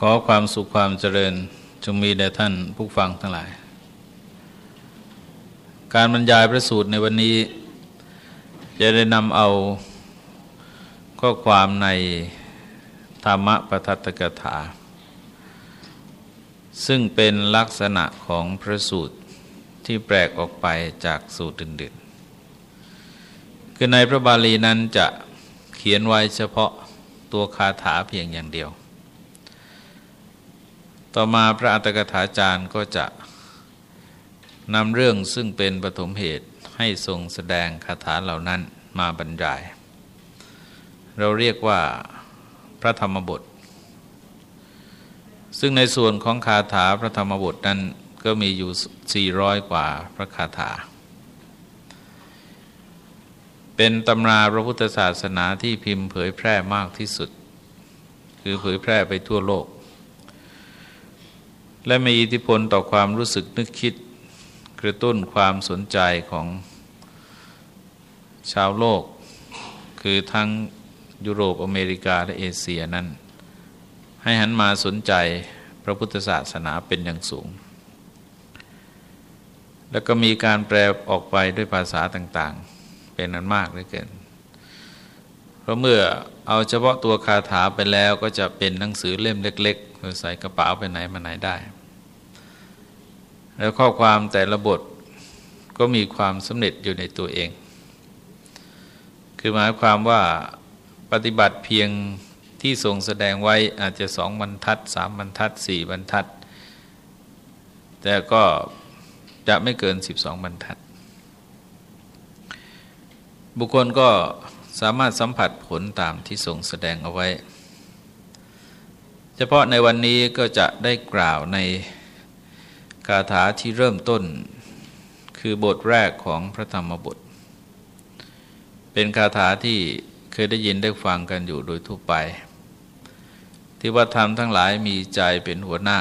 ขอความสุขความเจริญจงมีแด่ท่านผู้ฟังทั้งหลาย การบรรยายพระสูตรในวันนี้ จะได้นำเอาข้อความในธรรมปทัตกถา ซึ่งเป็นลักษณะของพระสูตรที่แปลกออกไปจากสูตรอื่นๆ คือในพระบาลีนั้นจะเขียนไว้เฉพาะตัวคาถาเพียงอย่างเดียว ต่อมาพระอัตถกถาจารย์ก็จะนำเรื่องซึ่งเป็นปฐมเหตุให้ทรงแสดงคาถาเหล่านั้นมาบรรยาย เราเรียกว่าพระธรรมบท ซึ่งในส่วนของคาถาพระธรรมบทนั้นก็มีอยู่ 400 กว่าพระคาถา เป็นตำราพระพุทธศาสนาที่พิมพ์เผยแพร่มากที่สุด คือเผยแพร่ไปทั่วโลก และมีอิทธิพลต่อความรู้สึกนึกคิดกระตุ้นความสนใจของชาวโลก คือทั้งยุโรปอเมริกาและเอเชียนั้น ให้หันมาสนใจพระพุทธศาสนาเป็นอย่างสูง แล้วก็มีการแปลออกไปด้วยภาษาต่างๆ เป็นนันมากเหลือเกิน เพราะเมื่อเอาเฉพาะตัวคาถาไปแล้วก็จะเป็นหนังสือเล่มเล็ก ๆ ใส่กระเป๋าไปไหนมาไหนได้ แล้วข้อความแต่ละบทก็มีความสำเร็จอยู่ในตัวเอง คือหมายความว่าปฏิบัติเพียงที่ทรงแสดงไว้อาจจะสองบรรทัดสามบรรทัดสี่บรรทัด แต่ก็จะไม่เกินสิบสองบรรทัด บุคคลก็สามารถสัมผัสผลตามที่ทรงแสดงเอาไว้ เฉพาะในวันนี้ก็จะได้กล่าวใน คาถาที่เริ่มต้น คือบทแรกของพระธรรมบท เป็นคาถาที่เคยได้ยินได้ฟังกันอยู่โดยทั่วไป ที่ว่าธรรมทั้งหลายมีใจเป็นหัวหน้า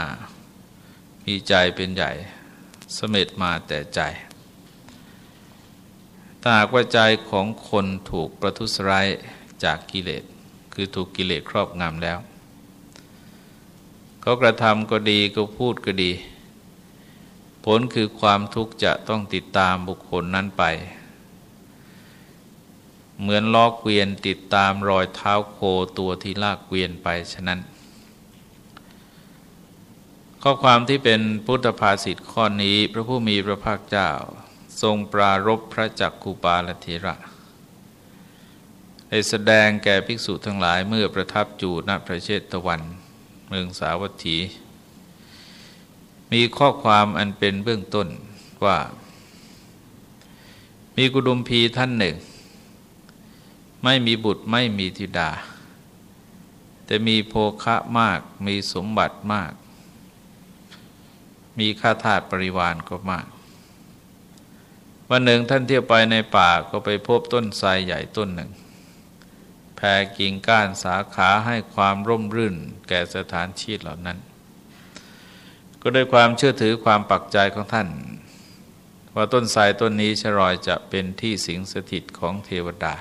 มีใจเป็นใหญ่สมเร็จมาแต่ใจถ้าหากว่าใจของคนถูกประทุษร้ายจากกิเลส คือถูกกิเลสครอบงำแล้ว เขากระทำก็ดีก็พูดก็ดี ผลคือความทุกข์จะต้องติดตามบุคคลนั้นไป เหมือนล้อเกวียนติดตามรอยเท้าโคตัวที่ลากเกวียนไปฉะนั้น ข้อความที่เป็นพุทธภาษิตข้อนี้พระผู้มีพระภาคเจ้า ทรงปรารบพระจักกุปาลเทระได้แสดงแก่ภิกษุทั้งหลายเมื่อประทับจูณพระเชตวัน เมืองสาวัตถี มีข้อความอันเป็นเบื้องต้นว่า มีกุดุมพีท่านหนึ่ง ไม่มีบุตรไม่มีธิดา แต่มีโภคะมาก มีสมบัติมาก มีข้าทาสปริวารก็มาก วันหนึ่งท่านเที่ยวไปในป่าก็ไปพบต้นไทรใหญ่ต้นหนึ่งแผ่กิ่งก้านสาขาให้ความร่มรื่นแก่สถานชีตเหล่านั้น ก็ด้วยความเชื่อถือความปักใจของท่าน ว่าต้นไทรต้นนี้ชรอยจะเป็นที่สิงสถิตของเทวดา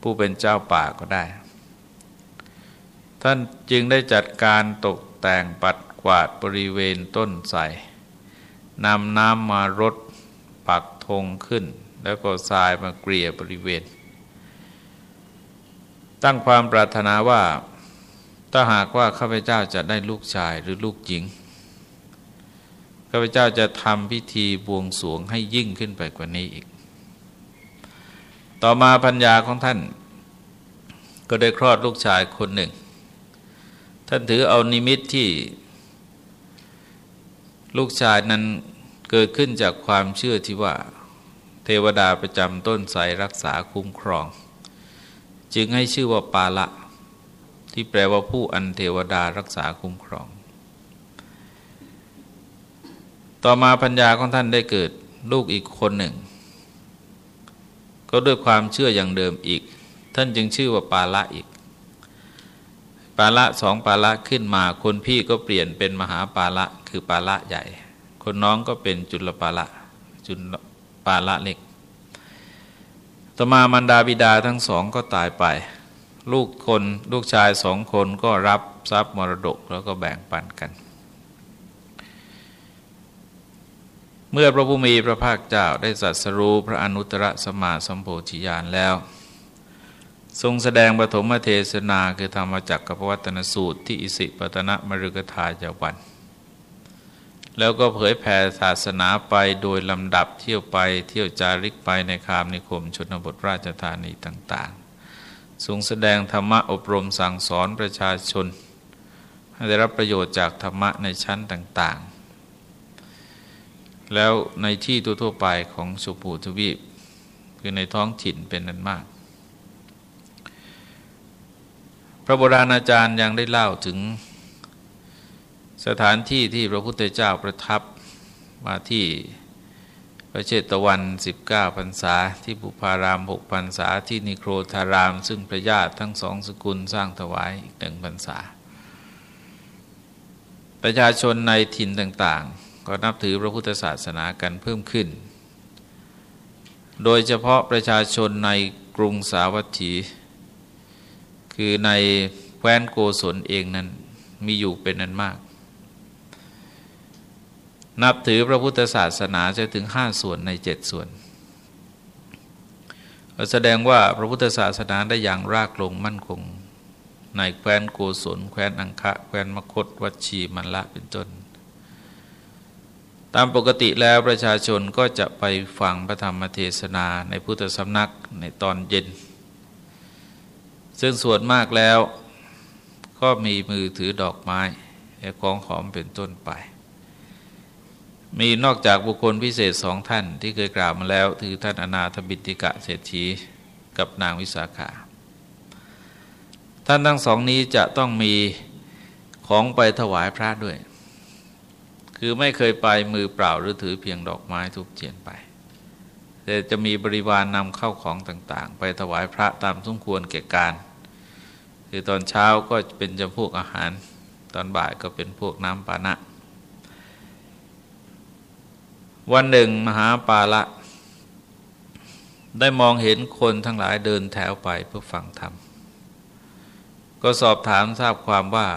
ผู้เป็นเจ้าป่าก็ได้ ท่านจึงได้จัดการตกแต่งปัดกวาดบริเวณต้นไทรนำน้ำมารดปักธงขึ้น แล้วก็ทรายมาเกลี่ยบริเวณ ตั้งความปรารถนาว่าถ้าหากว่าข้าพเจ้าจะได้ลูกชายหรือลูกหญิง ข้าพเจ้าจะทำพิธีบวงสรวงให้ยิ่งขึ้นไปกว่านี้อีก ต่อมาพัญญาของท่าน ก็ได้คลอดลูกชายคนหนึ่ง ท่านถือเอานิมิตที่ ลูกชายนั้นเกิดขึ้นจากความเชื่อที่ว่า เทวดาประจำต้นไทรรักษาคุ้มครอง จึงให้ชื่อว่าปาละ ที่แปลว่าผู้อันเทวดารักษาคุ้มครอง ต่อมาปัญญาของท่านได้เกิดลูกอีกคนหนึ่ง ก็ด้วยความเชื่ออย่างเดิมอีก ท่านจึงชื่อว่าปาละอีก ปาละสองปาละขึ้นมา คนพี่ก็เปลี่ยนเป็นมหาปาละคือปาละใหญ่ คนน้องก็เป็นจุลปาละจุลปาละเล็ก ต่อมามันดาบิดาทั้งสองก็ตายไป ลูกคนลูกชายสองคนก็รับทรัพย์มรดกแล้วก็แบ่งปันกัน เมื่อพระผู้มีพระภาคเจ้าได้สัสรู้พระอนุตตรสมาสัมโพธิญาณแล้ว ทรงแสดงปฐมเทศนาคือธรรมจักรกับวัตนสูตรที่อิสิปตนะมฤกทายวัน แล้วก็เผยแผ่ศาสนาไปโดยลำดับเที่ยวไปเที่ยวจาริกไปในคามนิคมชนบทราชธานีต่างๆ ทรงแสดงธรรมะอบรมสั่งสอนประชาชน ให้ได้รับประโยชน์จากธรรมะในชั้นต่างๆ แล้วในที่ทั่วไปของสุภูทวีป คือในท้องถิ่นเป็นนั้นมาก พระโบราณอาจารย์ยังได้เล่าถึงสถานที่ที่พระพุทธเจ้าประทับมาที่พระเชตวัน 19พรรษา ที่บุพาราม6พรรษา ที่นิโครธาราม ซึ่งพระญาติทั้งสองสกุลสร้างถวายอีกหนึ่งพรรษา ประชาชนในถิ่นต่างๆ ก็นับถือพระพุทธศาสนากันเพิ่มขึ้น โดยเฉพาะประชาชนในกรุงสาวัตถี คือในแคว้นโกศลเองนั้นมีอยู่เป็นนันมาก นับถือพระพุทธศาสนาจะถึงห้าส่วนในเจ็ดส่วน แสดงว่าพระพุทธศาสนาได้อย่างรากลงมั่นคงในแคว้นโกศลแคว้นอังคะ แคว้นมคต วัชีมันละเป็นต้น ตามปกติแล้วประชาชนก็จะไปฟังพระธรรมเทศนาในพุทธสำนักในตอนเย็น ซึ่งส่วนมากแล้วก็มีมือถือดอกไม้และของหอมเป็นต้นไป มีนอกจากบุคคลพิเศษสองท่านที่เคยกล่าวมาแล้วคือท่านอนาถบิติกะเศรษฐีกับนางวิสาขา ท่านทั้งสองนี้จะต้องมีของไปถวายพระด้วย คือไม่เคยไปมือเปล่าหรือถือเพียงดอกไม้ทุกเจียนไปแต่จะมีบริวารนนำเข้าของต่าง ๆ ไปถวายพระตามสมควรแก่การ คือตอนเช้าก็เป็นจำพวกอาหาร ตอนบ่ายก็เป็นพวกน้ำปานะ วันหนึ่งมหาปาละ ได้มองเห็นคนทั้งหลายเดินแถวไปเพื่อฟังธรรม ก็สอบถามทราบความว่า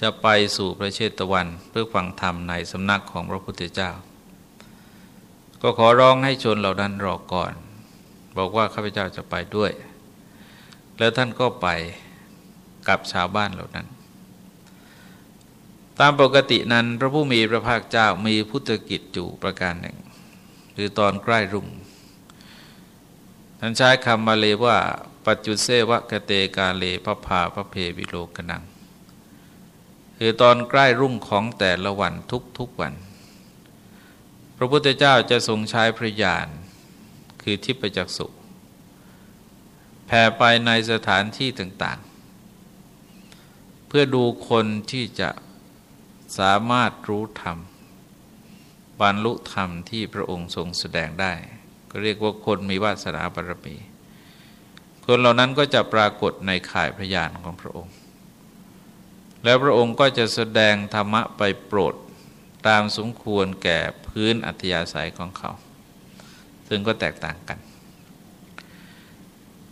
จะไปสู่พระเชตวัน เพื่อฟังธรรมในสำนักของพระพุทธเจ้า ก็ขอร้องให้ชนเหล่านั้นรอก่อน บอกว่าข้าพเจ้าจะไปด้วย แล้วท่านก็ไปกับชาวบ้านเหล่านั้น ตามปกตินั้นพระผู้มีพระภาคเจ้ามีพุทธกิจอยู่ประการหนึ่ง คือตอนใกล้รุ่งท่านใช้คำมาเลยว่า ปัจจุเสวะกเตกาเลพระพาพระเพวิโลกนัง คือตอนใกล้รุ่งของแต่ละวันทุกทุกวัน พระพุทธเจ้าจะทรงใช้พระญาณคือทิพจักสุแผ่ไปในสถานที่ต่างๆ เพื่อดูคนที่จะสามารถรู้ธรรมบรรลุธรรมที่พระองค์ทรงแสดงได้ ก็เรียกว่าคนมีวาสนาบารมีคนเหล่านั้นก็จะปรากฏในข่ายพยานของพระองค์ แล้วพระองค์ก็จะแสดงธรรมะไปโปรดตามสมควรแก่พื้นอัธยาศัยของเขา ซึ่งก็แตกต่างกัน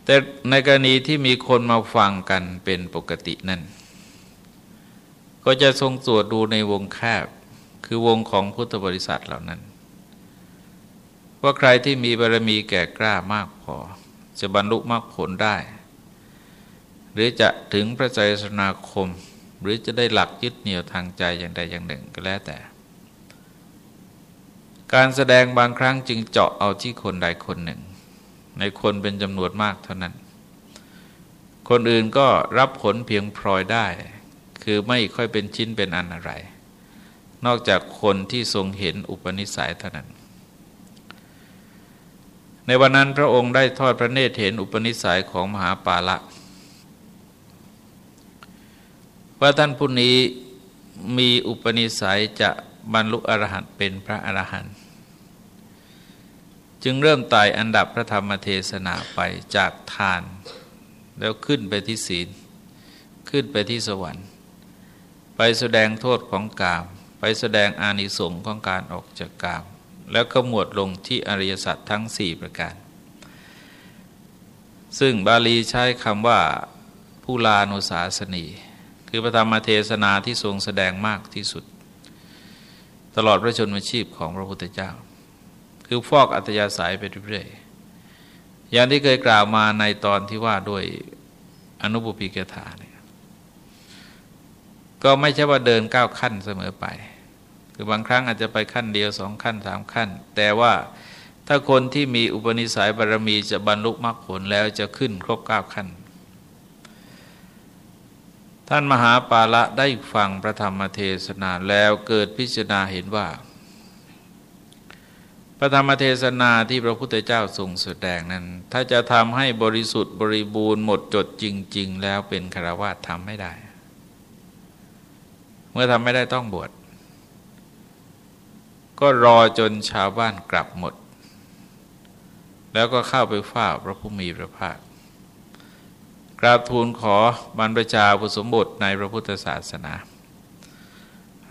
แต่ในกรณีที่มีคนมาฟังกันเป็นปกตินั่น ก็จะทรงตรวจดูในวงแคบ คือวงของพุทธบริษัทเหล่านั้น ว่าใครที่มีบารมีแก่กล้ามากพอ จะบรรลุมรรคผลได้ หรือจะถึงพระใจสนาคม หรือจะได้หลักยึดเหนี่ยวทางใจอย่างใดอย่างหนึ่งก็แล้วแต่ การแสดงบางครั้งจึงเจาะเอาที่คนใดคนหนึ่ง ในคนเป็นจำนวนมากเท่านั้น คนอื่นก็รับผลเพียงพลอยได้ คือไม่ค่อยเป็นชิ้นเป็นอันอะไร นอกจากคนที่ทรงเห็นอุปนิสัยเท่านั้น ในวันนั้นพระองค์ได้ทอดพระเนตรเห็นอุปนิสัยของมหาปาละ ว่าท่านผู้นี้มีอุปนิสัยจะบรรลุอรหันต์เป็นพระอรหันต์จึงเริ่มไต่อันดับพระธรรมเทศนาไปจากทาน แล้วขึ้นไปที่ศีล ขึ้นไปที่สวรรค์ ไปแสดงโทษของกาม ไปแสดงอานิสงส์ของการออกจากกาม แล้วก็หมวดลงที่อริยสัจทั้งสี่ประการ ซึ่งบาลีใช้คำว่าผู้ลานุสาสนี คือพระธรรมเทศนาที่ทรงแสดงมากที่สุด ตลอดพระชนมชีพของพระพุทธเจ้า คือฟอกอัตยาสายไปเรื่อยๆอย่างที่เคยกล่าวมาในตอนที่ว่าด้วยอนุบุพิกถาเนี่ยก็ไม่ใช่ว่าเดินก้าวขั้นเสมอไป คือบางครั้งอาจจะไปขั้นเดียวสองขั้นสามขั้น แต่ว่าถ้าคนที่มีอุปนิสัยบารมีจะบรรลุมรรคผลแล้วจะขึ้นครบเก้าขั้น ท่านมหาปาละได้ฟังพระธรรมเทศนาแล้วเกิดพิจารณาเห็นว่า พระธรรมเทศนาที่พระพุทธเจ้าทรงแสดงนั้น ถ้าจะทำให้บริสุทธิ์บริบูรณ์หมดจดจริง ๆ แล้วเป็นคารวะทำไม่ได้ เมื่อทำไม่ได้ต้องบวชก็รอจนชาวบ้านกลับหมด แล้วก็เข้าไปฝ้าพระผู้มีพระภาค กราบทูลขอบรรพชาผสมบทในพระพุทธศาสนา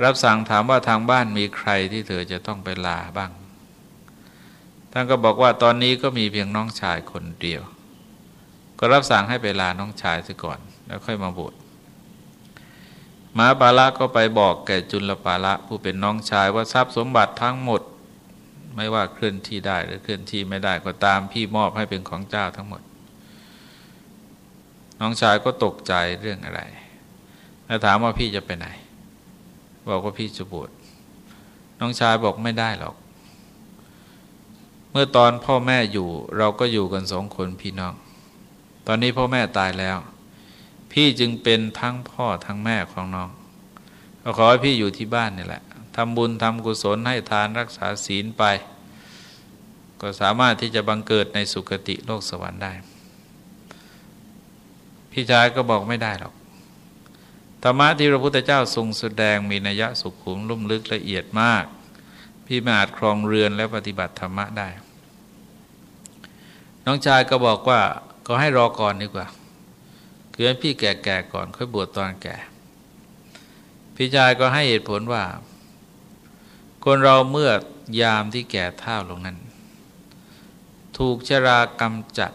รับสั่งถามว่าทางบ้านมีใครที่เธอจะต้องไปลาบ้าง ท่านก็บอกว่าตอนนี้ก็มีเพียงน้องชายคนเดียว ก็รับสั่งให้ไปลาน้องชายซะก่อน แล้วค่อยมาบวชมาปาละก็ไปบอกแก่จุลปาละผู้เป็นน้องชายว่าทรัพย์สมบัติทั้งหมด ไม่ว่าเคลื่อนที่ได้หรือเคลื่อนที่ไม่ได้ก็ตามพี่มอบให้เป็นของเจ้าทั้งหมด น้องชายก็ตกใจเรื่องอะไร แล้วถามว่าพี่จะไปไหน บอกว่าพี่จะบวชน้องชายบอกไม่ได้หรอก เมื่อตอนพ่อแม่อยู่เราก็อยู่กันสองคนพี่น้อง ตอนนี้พ่อแม่ตายแล้ว พี่จึงเป็นทั้งพ่อทั้งแม่ของน้องก็ขอให้พี่อยู่ที่บ้านนี่แหละทำบุญทำกุศลให้ทานรักษาศีลไป ก็สามารถที่จะบังเกิดในสุคติโลกสวรรค์ได้ พี่ชายก็บอกไม่ได้หรอกธรรมะที่พระพุทธเจ้าทรงแสดงมีนัยะสุขุมลุ่มลึกละเอียดมาก พี่มาอาจครองเรือนและปฏิบัติธรรมะได้ น้องชายก็บอกว่าก็ให้รอก่อนดีกว่าคือให้พี่แก่ๆก่อนค่อยบวชตอนแก่ พี่ชายก็ให้เหตุผลว่า คนเราเมื่อยามที่แก่เท่าลงนั้น ถูกชรากำจัด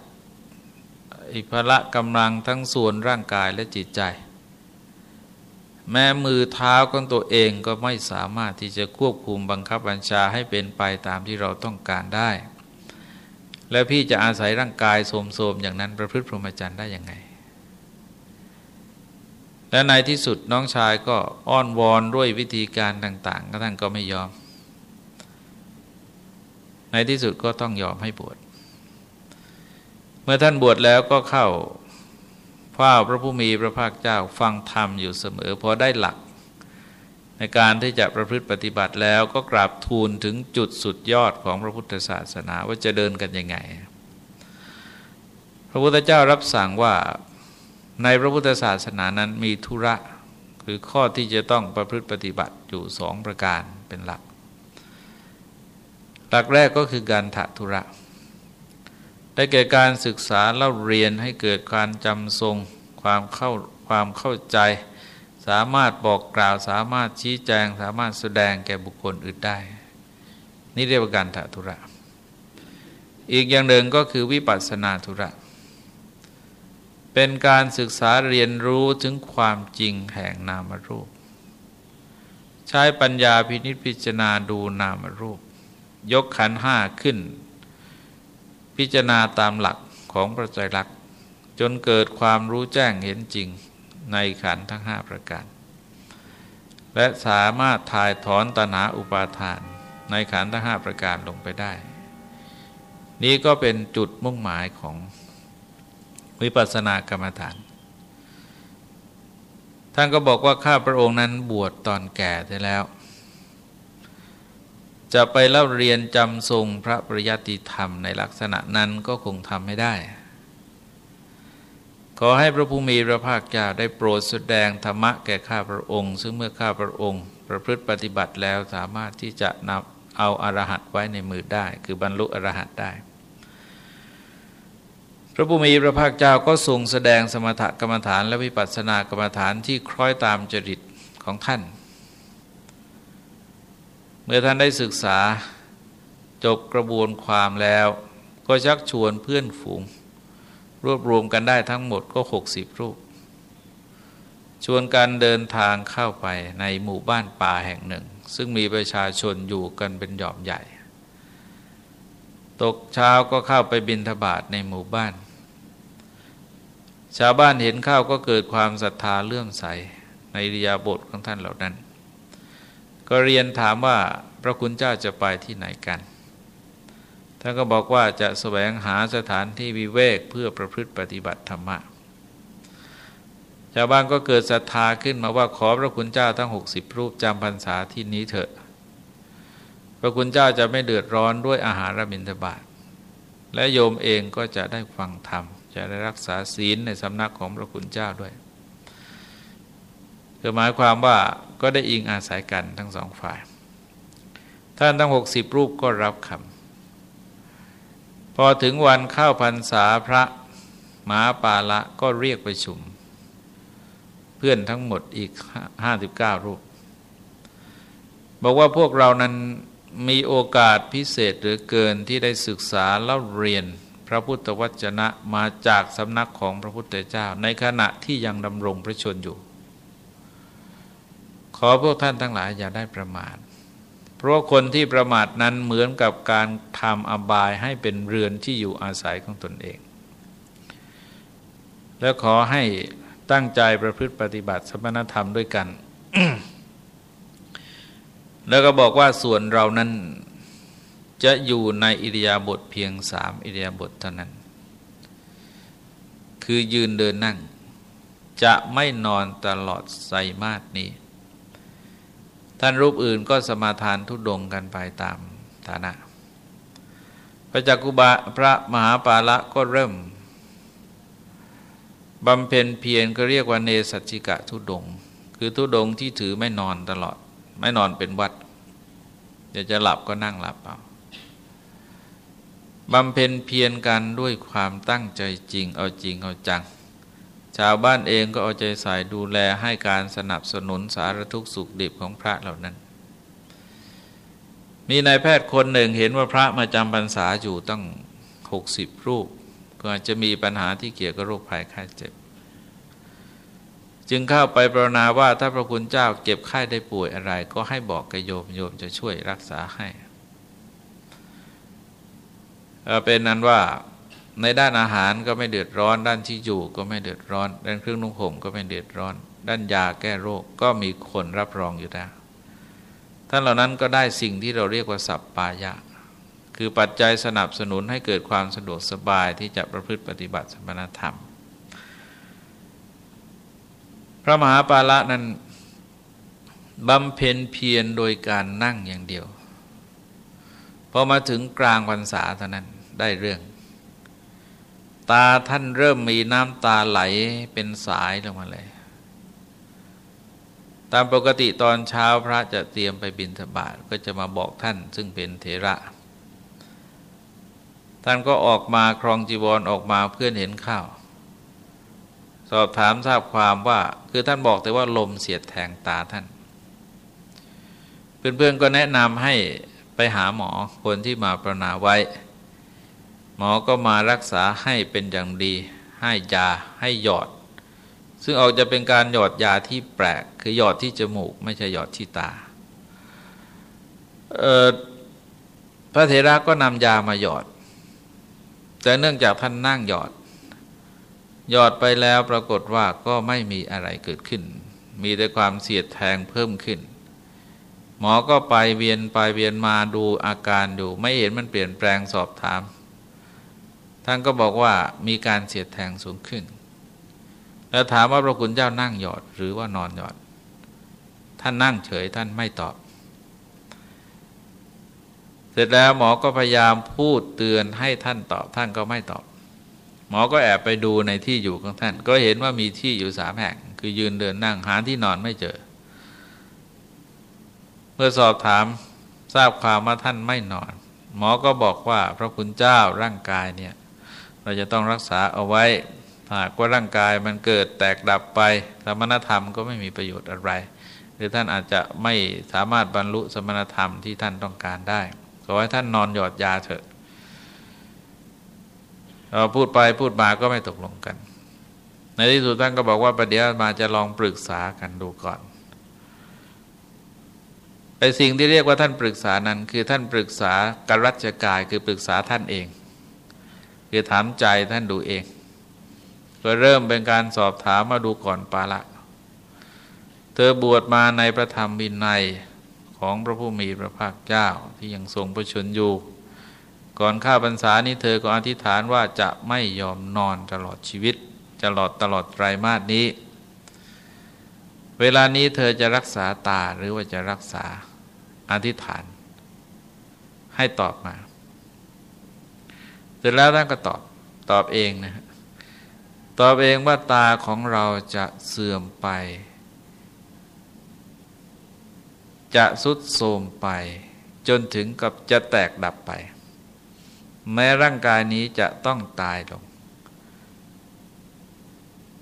อิพละกำลังทั้งส่วนร่างกายและจิตใจ แม้มือเท้าของตัวเองก็ไม่สามารถที่จะควบคุมบังคับบัญชาให้เป็นไปตามที่เราต้องการได้ และพี่จะอาศัยร่างกายโสมๆอย่างนั้นประพฤติพรหมจรรย์ได้ยังไง และในที่สุดน้องชายก็อ้อนวอนด้วยวิธีการต่างๆก็ท่านก็ไม่ยอม ในที่สุดก็ต้องยอมให้บวช เมื่อท่านบวชแล้วก็เข้าเฝ้าพระผู้มีพระภาคเจ้าฟังธรรมอยู่เสมอพอได้หลัก ในการที่จะประพฤติปฏิบัติแล้วก็กราบทูลถึงจุดสุดยอดของพระพุทธศาสนาว่าจะเดินกันยังไง พระพุทธเจ้ารับสั่งว่าในพระพุทธศาสนานั้นมีธุระคือข้อที่จะต้องประพฤติปฏิบัติอยู่สองประการเป็นหลัก หลักแรกก็คือการถะธุระ ได้แก่การศึกษาเล่าเรียนให้เกิดการจำทรงความเข้าความเข้าใจ สามารถบอกกล่าวสามารถชี้แจง สามารถแสดงแก่บุคคลอื่นได้ นี่เรียกว่าการถะธุระ อีกอย่างหนึ่งก็คือวิปัสสนาธุระ เป็นการศึกษาเรียนรู้ถึงความจริงแห่งนามรูป ใช้ปัญญาพินิจพิจารณาดูนามรูป ยกขันห้าขึ้น พิจารณาตามหลักของประจัยลักษณ์จนเกิดความรู้แจ้งเห็นจริงในขันทั้งห้าประการ และสามารถถ่ายถอนตนาอุปาทานในขันทั้งห้าประการลงไปได้ นี้ก็เป็นจุดมุ่งหมายของวิปัสสนากรรมฐาน ท่านก็บอกว่าข้าพระองค์นั้นบวชตอนแก่ได้แล้ว จะไปเล่าเรียนจำทรงพระปริยัติธรรมในลักษณะนั้นก็คงทำไม่ได้ ขอให้พระภูมิพระภาคเจ้าได้โปรดแสดงธรรมะแก่ข้าพระองค์ ซึ่งเมื่อข้าพระองค์ ประพฤติปฏิบัติแล้วสามารถที่จะนำเอาอารหัตไว้ในมือได้ คือบรรลุอรหัตได้ พระภูมิพระภาคเจ้าก็ทรงแสดงสมถกรรมฐานและวิปัสสนากรรมฐานที่คล้อยตามจริตของท่าน เมื่อท่านได้ศึกษาจบกระบวนความแล้ว ก็ชักชวนเพื่อนฝูง รวบรวมกันได้ทั้งหมดก็หกสิบรูป ชวนการเดินทางเข้าไปในหมู่บ้านป่าแห่งหนึ่ง ซึ่งมีประชาชนอยู่กันเป็นหย่อมใหญ่ ตกเช้าก็เข้าไปบินทบาทในหมู่บ้าน ชาวบ้านเห็นข้าวก็เกิดความศรัทธาเลื่อมใสในริยาบทของท่านเหล่านั้น ก็เรียนถามว่าพระคุณเจ้าจะไปที่ไหนกัน ท่านก็บอกว่าจะแสวงหาสถานที่วิเวกเพื่อประพฤติปฏิบัติธรรมะ ชาวบ้านก็เกิดศรัทธาขึ้นมาว่าขอพระคุณเจ้าทั้งหกสิบรูปจำพรรษาที่นี้เถอะ พระคุณเจ้าจะไม่เดือดร้อนด้วยอาหารรบิณฑบาต และโยมเองก็จะได้ฟังธรรม จะได้รักษาศีลในสำนักของพระคุณเจ้าด้วยคือหมายความว่า ก็ได้อิงอาศัยกันทั้งสองฝ่าย ท่านทั้งหกสิบรูปก็รับคำพอถึงวันเข้าพรรษาพระมาปาละก็เรียกประชุม เพื่อนทั้งหมดอีกห้าสิบเก้ารูป บอกว่าพวกเรานั้นมีโอกาสพิเศษหรือเกินที่ได้ศึกษาเล่าเรียนพระพุทธวจนะมาจากสำนักของพระพุทธเจ้า ในขณะที่ยังดำรงพระชนอยู่ อพวกท่านทั้งหลายอย่าได้ประมาท เพราะคนที่ประมาทนั้นเหมือนกับการทำอบายให้เป็นเรือนที่อยู่อาศัยของตนเอง แล้วขอให้ตั้งใจประพฤติปฏิบัติสมณธรรมด้วยกัน แล้วก็บอกว่าส่วนเรานั้นจะอยู่ในอิริยาบถเพียงสามอิริยาบถเท่านั้น คือยืนเดินนั่ง จะไม่นอนตลอดไสมาสนี้ ท่านรูปอื่นก็สมาทานทุดงกันไปตามฐานะ พระจักกุบาพระมหาปาละก็เริ่มบำเพ็ญเพียรก็เรียกว่าเนสัจิกะทุดง คือทุดงที่ถือไม่นอนตลอด ไม่นอนเป็นวัดเดี๋ยวจะหลับก็นั่งหลับเอาบำเพ็ญเพียรกันด้วยความตั้งใจจริงเอาจริงเอาจัง ชาวบ้านเองก็เอาใจใส่ดูแลให้การสนับสนุนสารทุกสุขดิบของพระเหล่านั้น มีนายแพทย์คนหนึ่งเห็นว่าพระมาจำพรรษาอยู่ตั้งหกสิบรูปก็อาจจะมีปัญหาที่เกี่ยวกับโรคภัยไข้เจ็บ จึงเข้าไปปรนนาว่าถ้าพระคุณเจ้าเก็บไข้ได้ป่วยอะไร ก็ให้บอกกับโยมโยมจะช่วยรักษาให้ เป็นนั้นว่า ในด้านอาหารก็ไม่เดือดร้อน ด้านที่อยู่ก็ไม่เดือดร้อน ด้านเครื่องนุ่งห่มก็ไม่เดือดร้อน ด้านยาแก้โรคก็มีคนรับรองอยู่แล้วท่านเหล่านั้นก็ได้สิ่งที่เราเรียกว่าสัพปายะ คือปัจจัยสนับสนุนให้เกิดความสะดวกสบายที่จะประพฤติปฏิบัติสมณธรรม พระมหาปาละนั้นบำเพ็ญเพียรโดยการนั่งอย่างเดียว พอมาถึงกลางพรรษาเท่านั้นได้เรื่อง ตาท่านเริ่มมีน้ำตาไหลเป็นสายลงมาเลย ตามปกติตอนเช้าพระจะเตรียมไปบิณฑบาตก็จะมาบอกท่านซึ่งเป็นเถระ ท่านก็ออกมาครองจีวรออกมาเพื่อนเห็นข้าว สอบถามทราบความว่าคือท่านบอกแต่ว่าลมเสียดแทงตาท่าน เพื่อนๆก็แนะนำให้ไปหาหมอคนที่มาประนาไว้ หมอก็มารักษาให้เป็นอย่างดี ให้ยาให้หยอด ซึ่งออกจะเป็นการหยอดยาที่แปลก คือหยอดที่จมูก ไม่ใช่หยอดที่ตาพระเถระก็นำยามาหยอด แต่เนื่องจากท่านนั่งหยอด หยอดไปแล้วปรากฏว่าก็ไม่มีอะไรเกิดขึ้น มีแต่ความเสียดแทงเพิ่มขึ้น หมอก็ไปเวียนไปเวียนมาดูอาการอยู่ ไม่เห็นมันเปลี่ยนแปลงสอบถาม ท่านก็บอกว่ามีการเสียดแทงสูงขึ้น แล้วถามว่าพระคุณเจ้านั่งหยอดหรือว่านอนหยอด ท่านนั่งเฉยท่านไม่ตอบ เสร็จแล้วหมอก็พยายามพูดเตือนให้ท่านตอบ ท่านก็ไม่ตอบ หมอก็แอบไปดูในที่อยู่ของท่าน ก็เห็นว่ามีที่อยู่สามแห่ง คือยืนเดินนั่งหาที่นอนไม่เจอ เมื่อสอบถามทราบความว่าท่านไม่นอน หมอก็บอกว่าพระคุณเจ้าร่างกายเนี่ย เราจะต้องรักษาเอาไว้หากว่าร่างกายมันเกิดแตกดับไปสมณธรรมก็ไม่มีประโยชน์อะไร หรือท่านอาจจะไม่สามารถบรรลุสมณธรรมที่ท่านต้องการได้ ขอให้ท่านนอนหยอดยาเถอะเราพูดไปพูดมาก็ไม่ตกลงกัน ในที่สุดท่านก็บอกว่าประเดี๋ยวมาจะลองปรึกษากันดูก่อนไอสิ่งที่เรียกว่าท่านปรึกษานั้น คือท่านปรึกษากรัชกายคือปรึกษาท่านเอง คือถามใจท่านดูเอง ก็เริ่มเป็นการสอบถามมาดูก่อนปาละ เธอบวชมาในพระธรรมวินัยของพระผู้มีพระภาคเจ้าที่ยังทรงประชนอยู่ ก่อนข้าพรรษานี้เธอก็อธิษฐานว่าจะไม่ยอมนอนตลอดชีวิตจะหลอดตลอดไตรมาสนี้ เวลานี้เธอจะรักษาตาหรือว่าจะรักษาอธิษฐาน ให้ตอบมา เสร็จแล้วท่านก็ตอบตอบเองนะตอบเองว่าตาของเราจะเสื่อมไป จะสุดโทมไป จนถึงกับจะแตกดับไป แม้ร่างกายนี้จะต้องตายลง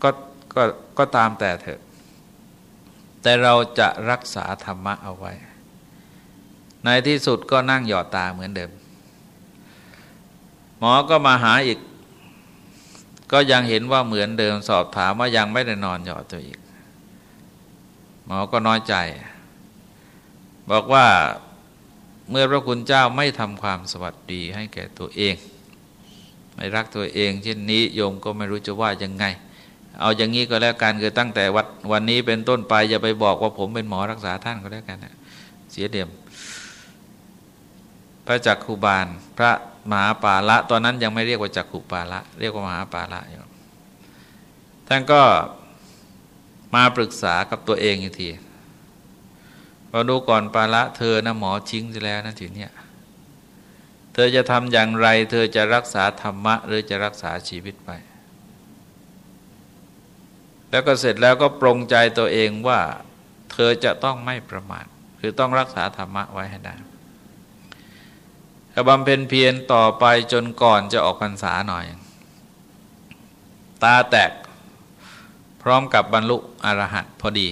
ก็ก็ก็ตามแต่เถอะ แต่เราจะรักษาธรรมะเอาไว้ ในที่สุดก็นั่งหยอดตาเหมือนเดิม หมอก็มาหาอีก ก็ยังเห็นว่าเหมือนเดิมสอบถามว่ายังไม่ได้นอนหยอดตัวอีก หมอก็น้อยใจ บอกว่าเมื่อพระคุณเจ้าไม่ทำความสวัสดีให้แก่ตัวเอง ไม่รักตัวเอง เช่นนี้โยมก็ไม่รู้จะว่ายังไง เอาอย่างนี้ก็แล้วกันคือตั้งแต่วัดวันนี้เป็นต้นไปอย่าไปบอกว่าผมเป็นหมอรักษาท่านก็แล้วกันนะเสียเดียม พระจักคูบาลพระ มหาปาละตอนนั้นยังไม่เรียกว่าจักขุปาละ เรียกว่ามหาปาละอยู่ท่านก็มาปรึกษากับตัวเองอีกทีพอดูก่อนปาละเธอนะหมอชิ้งจะแล้วนะทีเนี้ยเธอจะทำอย่างไร เธอจะรักษาธรรมะ หรือจะรักษาชีวิตไป แล้วก็เสร็จแล้วก็ปรงใจตัวเองว่า เธอจะต้องไม่ประมาทคือต้องรักษาธรรมะไว้ให้ได้ บำเพ็ญเพียรต่อไปจนก่อนจะออกพรรษาหน่อย ตาแตกพร้อมกับบรรลุอรหัตพอดี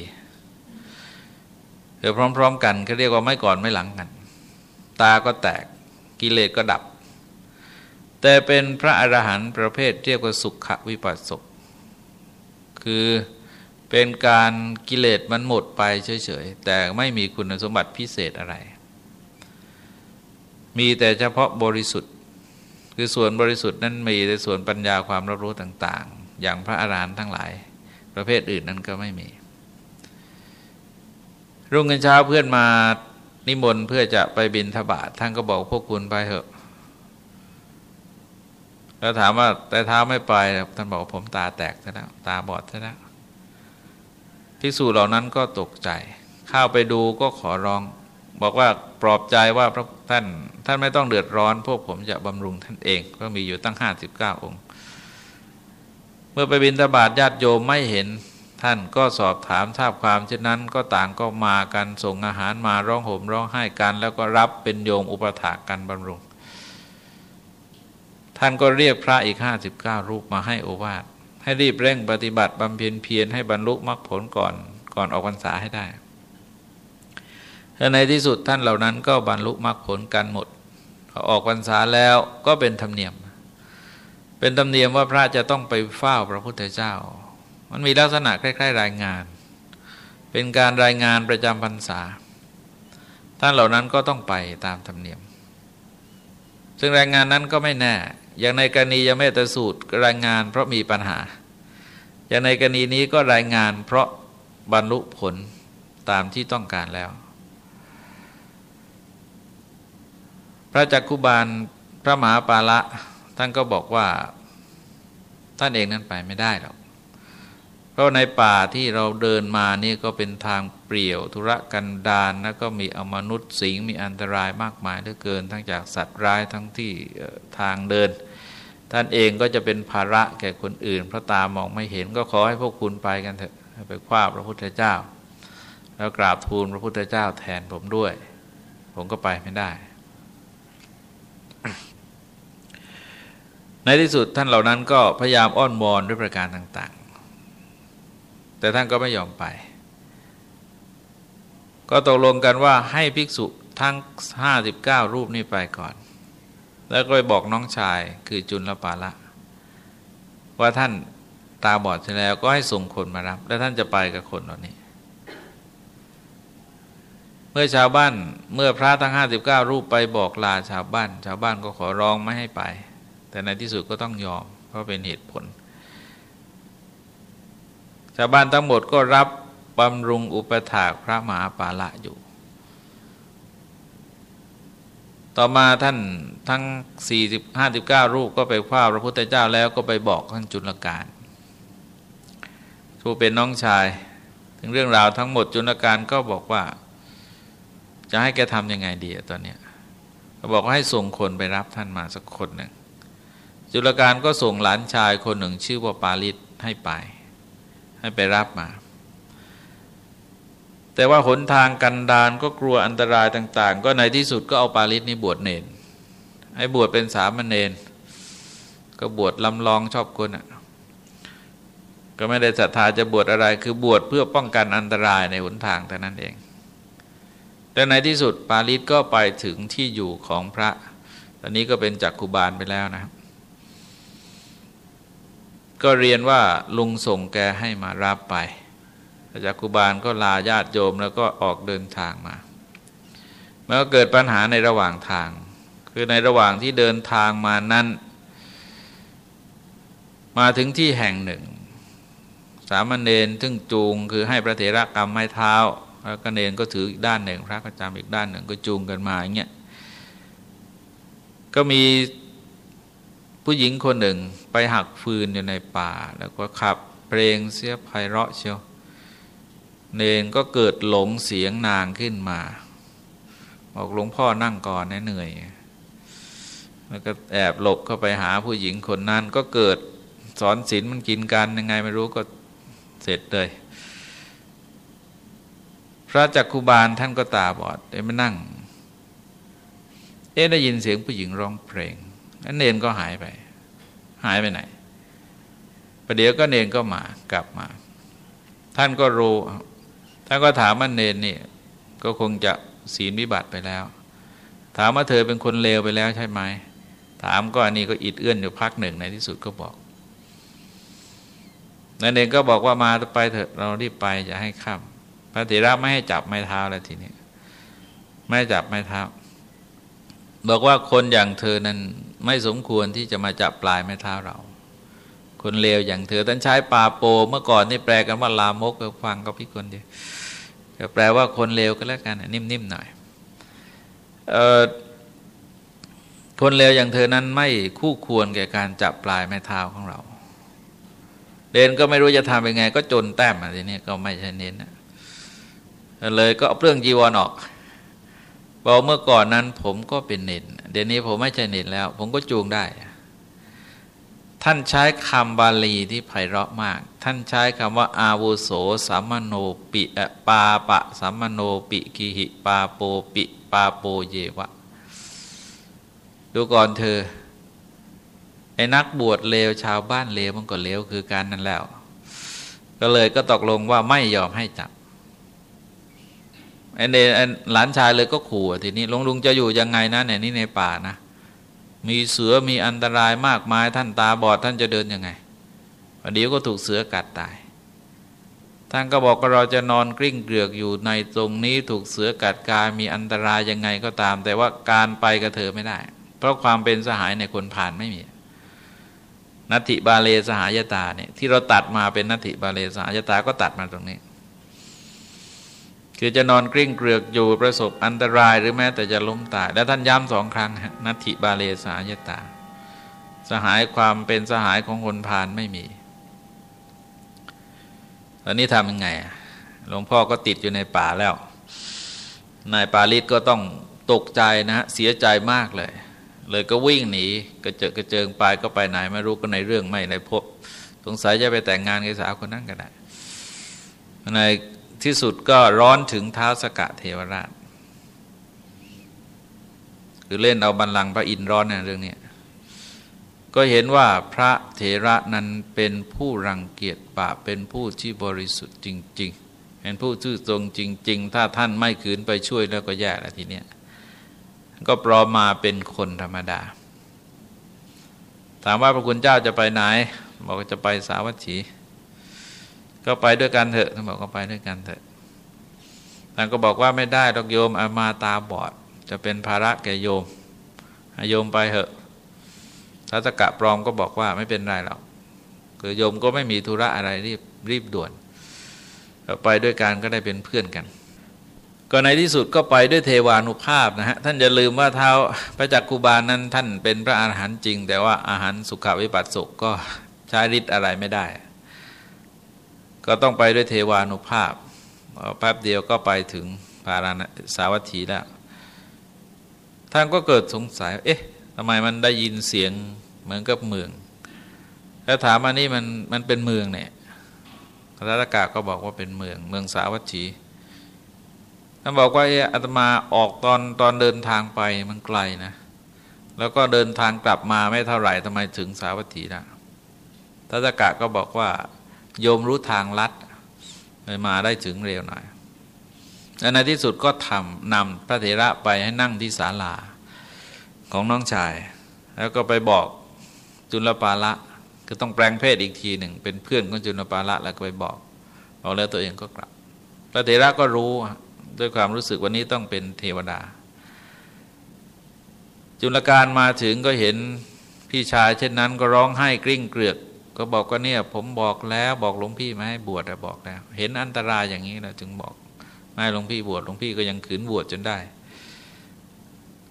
คือพร้อม ๆ กันเขาเรียกว่าไม่ก่อนไม่หลังกัน ตาก็แตกกิเลสก็ดับ แต่เป็นพระอรหันต์ประเภทเรียกว่าสุขวิปัสสกคือเป็นการกิเลสมันหมดไปเฉยๆ แต่ไม่มีคุณสมบัติพิเศษอะไร มีแต่เฉพาะบริสุทธิ์ คือส่วนบริสุทธิ์นั้นมีแต่ส่วนปัญญาความรับรู้ต่าง ๆ อย่างพระอารหันต์ทั้งหลาย ประเภทอื่นนั้นก็ไม่มี รุ่งเช้าเพื่อนมานิมนต์เพื่อจะไปบินทบาทท่านก็บอกพวกคุณไปเถอะ แล้วถามว่าแต่เท้าไม่ไปท่านบอกผมตาแตกซะแล้วตาบอดซะแล้วภิกษุเหล่านั้นก็ตกใจ เข้าไปดูก็ขอร้อง บอกว่าปลอบใจว่าพระท่านท่านไม่ต้องเดือดร้อน พวกผมจะบำรุงท่านเอง ก็มีอยู่ตั้งห้าสิบเก้าองค์ เมื่อไปบินตบาทญาติโยมไม่เห็นท่านก็สอบถามทราบความเช่นนั้นก็ต่างก็มากันส่งอาหารมาร้องห่มร้องไห้กัน แล้วก็รับเป็นโยมอุปถากกันบำรุง ท่านก็เรียกพระอีกห้าสิบเก้ารูปมาให้โอวาทให้รีบเร่งปฏิบัติบำเพ็ญเพียรให้บรรลุมรรคผลก่อนก่อนออกพรรษาให้ได้ และในที่สุดท่านเหล่านั้นก็บรรลุมรรคผลกันหมดออกพรรษาแล้วก็เป็นธรรมเนียม เป็นธรรมเนียมว่าพระจะต้องไปเฝ้าพระพุทธเจ้า มันมีลักษณะคล้าย ๆ รายงาน เป็นการรายงานประจำพรรษา ท่านเหล่านั้นก็ต้องไปตามธรรมเนียม ซึ่งรายงานนั้นก็ไม่แน่ อย่างในกรณียเมตสูตรรายงานเพราะมีปัญหา อย่างในกรณีนี้ก็รายงานเพราะบรรลุผลตามที่ต้องการแล้ว ระจักคุบาลพระมหาปาละท่านก็บอกว่าท่านเองนั้นไปไม่ได้หรอก เพราะในป่าที่เราเดินมานี่ก็เป็นทางเปรี่ยวธุระกันดารแล้วก็มีอมนุษย์สิงมีอันตรายมากมายเหลือเกิน ทั้งจากสัตว์ร้ายทั้งที่ทางเดิน ท่านเองก็จะเป็นภาระแก่คนอื่นเพราะตามองไม่เห็นก็ขอให้พวกคุณไปกันเถอะไปคว้าพระพุทธเจ้า แล้วกราบทูลพระพุทธเจ้าแทนผมด้วย ผมก็ไปไม่ได้ ในที่สุดท่านเหล่านั้นก็พยายามอ้อนวอนด้วยประการต่าง ๆ แต่ท่านก็ไม่ยอมไป ก็ตกลงกันว่าให้ภิกษุทั้งห้าสิบเก้ารูปนี้ไปก่อน แล้วก็ไปบอกน้องชายคือจุลปาละ ว่าท่านตาบอดเสร็จแล้วก็ให้ส่งคนมารับ แล้วท่านจะไปกับคนเหล่านี้ เมื่อชาวบ้านเมื่อพระทั้งห้าสิบเก้ารูปไปบอกลาชาวบ้าน ชาวบ้านก็ขอร้องไม่ให้ไป แต่ในที่สุดก็ต้องยอม เพราะเป็นเหตุผล ชาวบ้านทั้งหมดก็รับบำรุงอุปถากพระมหาปาละอยู่ ต่อมาท่านทั้ง 40 59 รูปก็ไปคว้าพระพุทธเจ้าแล้วก็ไปบอกท่านจุลการผู้เป็นน้องชาย ถึงเรื่องราวทั้งหมดจุลการก็บอกว่า จะให้แกทำยังไงดีตอนนี้บอกว่าให้ส่งคนไปรับท่านมาสักคนหนึ่ง จุลการก็ส่งหลานชายคนหนึ่งชื่อว่าปาลิตให้ไป ให้ไปรับมา แต่ว่าหนทางกันดานก็กลัวอันตรายต่าง ๆ ก็ในที่สุดก็เอาปาลิตนี่บวชเนนให้บวชเป็นสามเณรก็บวชลำลองชอบคนอะก็ไม่ได้ศรัทธาจะบวชอะไร คือบวชเพื่อป้องกันอันตรายในหนทางแต่นั้นเอง แต่ในที่สุดปาลิตก็ไปถึงที่อยู่ของพระ ตอนนี้ก็เป็นจักคุบาลไปแล้วนะครับ ก็เรียนว่าลุงส่งแกให้มารับไปพระจักคุบาลก็ลาญาติโยมแล้วก็ออกเดินทางมาเมื่อเกิดปัญหาในระหว่างทาง คือในระหว่างที่เดินทางมานั้น มาถึงที่แห่งหนึ่ง สามเณรซึ่งจูงคือให้พระเถระกรรมไม้เท้าแล้วก็เนนก็ถืออีกด้านหนึ่ง พระก็จำอีกด้านหนึ่งก็จูงกันมาอย่างเงี้ยก็มี ผู้หญิงคนหนึ่งไปหักฟืนอยู่ในป่า แล้วก็ขับเพลงเสียไพเราะเชียว เนนก็เกิดหลงเสียงนางขึ้นมาบอกหลวงพ่อนั่งก่อนนะเหนื่อย แล้วก็แอบหลบเข้าไปหาผู้หญิงคนนั้นก็เกิดสอนศีลมันกินกันยังไงไม่รู้ก็เสร็จเลย พระจักคุบาลท่านก็ตาบอดได้มานั่ง เอ๊ได้ยินเสียงผู้หญิงร้องเพลง แล้วเนนก็หายไป หายไปไหนประเดี๋ยวก็เนนก็มากลับมา ท่านก็รู้ท่านก็ถามว่าเนนนี่ก็คงจะศีลวิบัติไปแล้ว ถามว่าเธอเป็นคนเลวไปแล้วใช่ไหมถามก็อันนี้ก็อิดเอื้อนอยู่พักหนึ่งในที่สุดก็บอกนั่นเองก็บอกว่ามาไปเถอะเรารีบไปจะให้ข้ามพระเถระไม่ให้จับไม้เท้าแล้วทีนี้ไม่จับไม้เท้า บอกว่าคนอย่างเธอนั้นไม่สมควรที่จะมาจับปลายไม้เท้าเรา คนเลวอย่างเธอท่านใช้ปาโป เมื่อก่อนนี่แปลกันว่าลามกฟังก็พิกลดีก็แปลว่าคนเลวก็แล้วกันนิ่มๆหน่อยเออคนเลวอย่างเธอนั้นไม่คู่ควรแก่การจับปลายไม้เท้าของเราเนนก็ไม่รู้จะทำยังไง ก็จนแต้มอะทีนี้ก็ไม่ใช่เน้นนะเลยก็เอาเรื่องจีวรออก บอกเมื่อก่อนนั้นผมก็เป็นเนนเดี๋ยวนี้ผมไม่ใช่เนนแล้ว ผมก็จูงได้ ท่านใช้คำบาลีที่ไพเราะมาก ท่านใช้คำว่า อาวุโสสัมมโนปิปาปะสัมมโนปิกิหิปาโปปิปาโปเยวะ ดูก่อนเธอไอ้นักบวชเลวชาวบ้านเลวมันก็เลวคือการนั้นแล้ว ก็เลยก็ตกลงว่าไม่ยอมให้จับ ไอ้เนหลานชายเลยก็ขู่ทีนี้ลุงลุงจะอยู่ยังไงนะเนี่ยนี่ในป่านะ มีเสือมีอันตรายมากมายท่านตาบอดท่านจะเดินยังไงเดี๋ยวก็ถูกเสือกัดตาย ท่านก็บอกว่าเราจะนอนกลิ้งเกลือกอยู่ในตรงนี้ถูกเสือกัดกายมีอันตรายยังไงก็ตาม แต่ว่าการไปกับเธอไม่ได้ เพราะความเป็นสหายในคนผ่านไม่มีนัตถิบาเลสหายตาเนี่ยที่เราตัดมาเป็นนัตถิบาเลสหายตาก็ตัดมาตรงนี้ คือจะนอนกลิ้งเกลือกอยู่ประสบอันตรายหรือแม้แต่จะล้มตาย แล้วท่านย้ำสองครั้งนัตถิบาเลสายตา สหายความเป็นสหายของคนพานไม่มีตอนนี้ทำยังไงหลวงพ่อก็ติดอยู่ในป่าแล้ว นายปาลิศก็ต้องตกใจนะฮะเสียใจมากเลย เลยก็วิ่งหนีกระเจิกระเจิงไปก็ไปไหนไม่รู้ก็ในเรื่องไม่ในพบสงสัยจะไปแต่งงานกับสาวคนนั้นก็ได้ใน ที่สุดก็ร้อนถึงเท้าสกะเทวราช คือเล่นเอาบันลังพระอินทร์ร้อนในเรื่องนี้ก็เห็นว่าพระเถระนั้นเป็นผู้รังเกียจบาปเป็นผู้ที่บริสุทธิ์จริง ๆ เป็นผู้ชื่อตรงจริง ๆ ถ้าท่านไม่ขืนไปช่วยแล้วก็แย่แล้วทีเนี้ยก็ปลอมมาเป็นคนธรรมดา ถามว่าพระคุณเจ้าจะไปไหน บอกจะไปสาวัตถี ก็ไปด้วยกันเถอะท่านบอกก็ไปด้วยกันเถอะท่านก็บอกว่าไม่ได้ดอกโยมอามาตาบอด จะเป็นภาระแก่โยมโยมไปเถอะทัศกะปลอมก็บอกว่าไม่เป็นไรหรอกคือโยมก็ไม่มีธุระอะไรรีบรีบด่วนไปด้วยกันก็ได้เป็นเพื่อนกัน ก็ในที่สุดก็ไปด้วยเทวานุภาพนะฮะท่านอย่าลืมว่าเท้าพระจักกุบาลนั้นท่านเป็นพระอาหารหันต์จริง แต่ว่าอาหารสุขวิปัสสุก็ใช้ฤทธิ์อะไรไม่ได้ ก็ต้องไปด้วยเทวานุภาพแป๊บเดียวก็ไปถึงพาราณสาวัตถีแล้วท่านก็เกิดสงสัย เอ๊ะทำไมมันได้ยินเสียงเหมือนกับเมือง แล้วถามอันนี้มันมันเป็นเมืองเนี่ยรัตกาก็บอกว่าเป็นเมือง เมืองสาวัตถีท่านบอกว่าอาตมาออกตอนตอนเดินทางไปมันไกลนะ แล้วก็เดินทางกลับมาไม่เท่าไหร่ทำไมถึงสาวัตถีนะรัตกะก็บอกว่า โยมรู้ทางลัดเลยมาได้ถึงเร็วหน่อยและในที่สุดก็ทำนำพระเถระไปให้นั่งที่ศาลาของน้องชาย แล้วก็ไปบอกจุลปาละคือต้องแปลงเพศอีกทีหนึ่ง เป็นเพื่อนของจุลปาละแล้วก็ไปบอกบอกแล้วตัวเองก็กลับ พระเถระก็รู้ด้วยความรู้สึกวันนี้ต้องเป็นเทวดา จุลการมาถึงก็เห็นพี่ชายเช่นนั้นก็ร้องไห้กริ้งเกลือก ก็บอกว่าเนี่ย ผมบอกแล้วบอกหลวงพี่มาให้บวชบอกแล้วเห็นอันตรายอย่างนี้แล้วจึงบอกให้หลวงพี่บวชหลวงพี่ก็ยังขืนบวชจนได้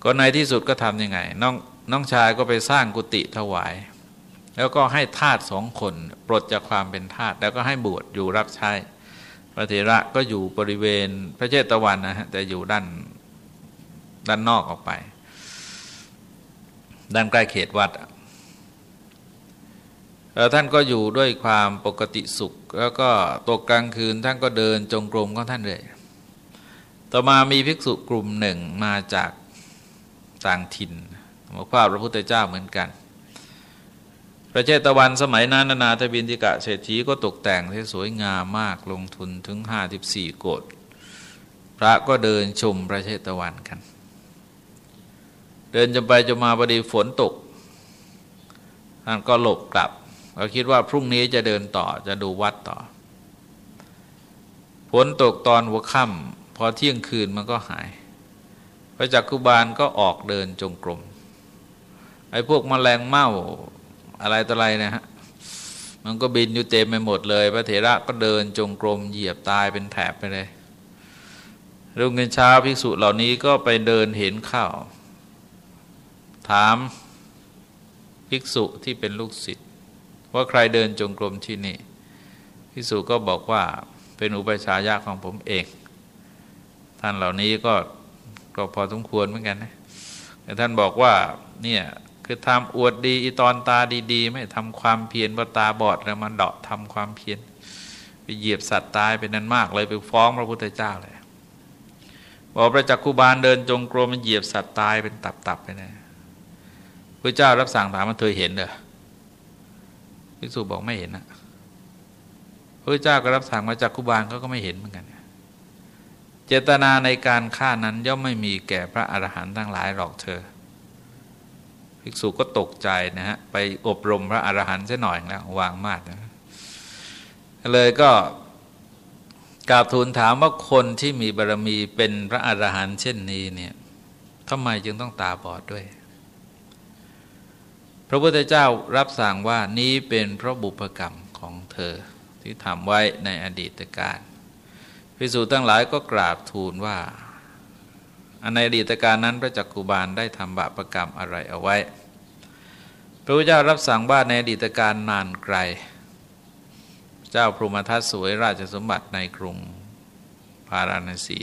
ก็ในที่สุดก็ทํำยังไง น้องน้องชายก็ไปสร้างกุฏิถวาย แล้วก็ให้ทาสสองคนปลดจากความเป็นทาสแล้วก็ให้บวชอยู่รับใช้พระเถระก็อยู่บริเวณพระเจตวันนะฮะแต่อยู่ด้านด้านนอกออกไป ด้านใกล้เขตวัด ท่านก็อยู่ด้วยความปกติสุข แล้วก็ตกกลางคืนท่านก็เดินจงกรมของท่านเลยต่อมามีภิกษุกลุ่มหนึ่งมาจากต่างถิ่นมาพาพระพุทธเจ้าเหมือนกัน พระเจตวันสมัยนั้นนาถบินติกะเศรษฐีก็ตกแต่งที่สวยงามมากลงทุนถึงห้าสิบสี่โกดพระก็เดินชมพระเจตวันกัน เดินจะไปจะมาพอดีฝนตกท่านก็หลบกลับ เราคิดว่าพรุ่งนี้จะเดินต่อจะดูวัดต่อฝนตกตอนหัวค่ำพอเที่ยงคืนมันก็หาย พระจักคุบาลก็ออกเดินจงกรมไอ้พวกมแมลงเม่าอะไรต่ออะไรนะฮะมันก็บินอยู่เต็มไปหมดเลย พระเถระก็เดินจงกรมเหยียบตายเป็นแถบไปเลยรุ่งเงินเช้าภิกษุเหล่านี้ก็ไปเดินเห็นข้าว ถามภิกษุที่เป็นลูกศิษย์ ว่าใครเดินจงกรมที่นี่ภิกษุก็บอกว่าเป็นอุปชายะของผมเอง ท่านเหล่านี้ก็ก็พอสมควรเหมือนกันนะแต่ท่านบอกว่าเนี่ยคือทำอวดดีอีตอนตาดีๆ ไม่ทำความเพียรพอตาบอดแล้วมันเดาะทำความเพียรไปเหยียบสัตว์ตายเป็นนั้นมากเลยไปฟ้องพระพุทธเจ้าเลยบอกพระจักคุบาลเดินจงกรมมันเหยียบสัตว์ตายเป็นตับๆไปนะพระเจ้ารับสั่งถามว่าเธอเห็นเหรอ พิสุบอกไม่เห็นนะพระเจ้าก็รับสั่งมาจากคุบาลเขาก็ไม่เห็นเหมือนกัน เจตนาในการฆ่านั้นย่อมไม่มีแก่พระอรหันต์ทั้งหลายหรอกเธอ ภิกษุก็ตกใจนะฮะ ไปอบรมพระอรหันต์เสียหน่อยแล้ววางมาดนะเลยก็กราบทูลถามว่าคนที่มีบารมีเป็นพระอรหันต์เช่นนี้เนี่ยทำไมจึงต้องตาบอดด้วย พระพุทธเจ้ารับสั่งว่านี้เป็นพระบุพกรรมของเธอที่ทำไว้ในอดีตการพิสูจน์ทั้งหลายก็กราบทูลว่าในอดีตการนั้นพระจักกุบาลได้ทำบาปรกรรมอะไรเอาไว้ พระพุทธเจ้ารับสั่งว่าในอดีตการนานไกล เจ้าพรหมทัตสวยราชสมบัติในกรุงพาราณสี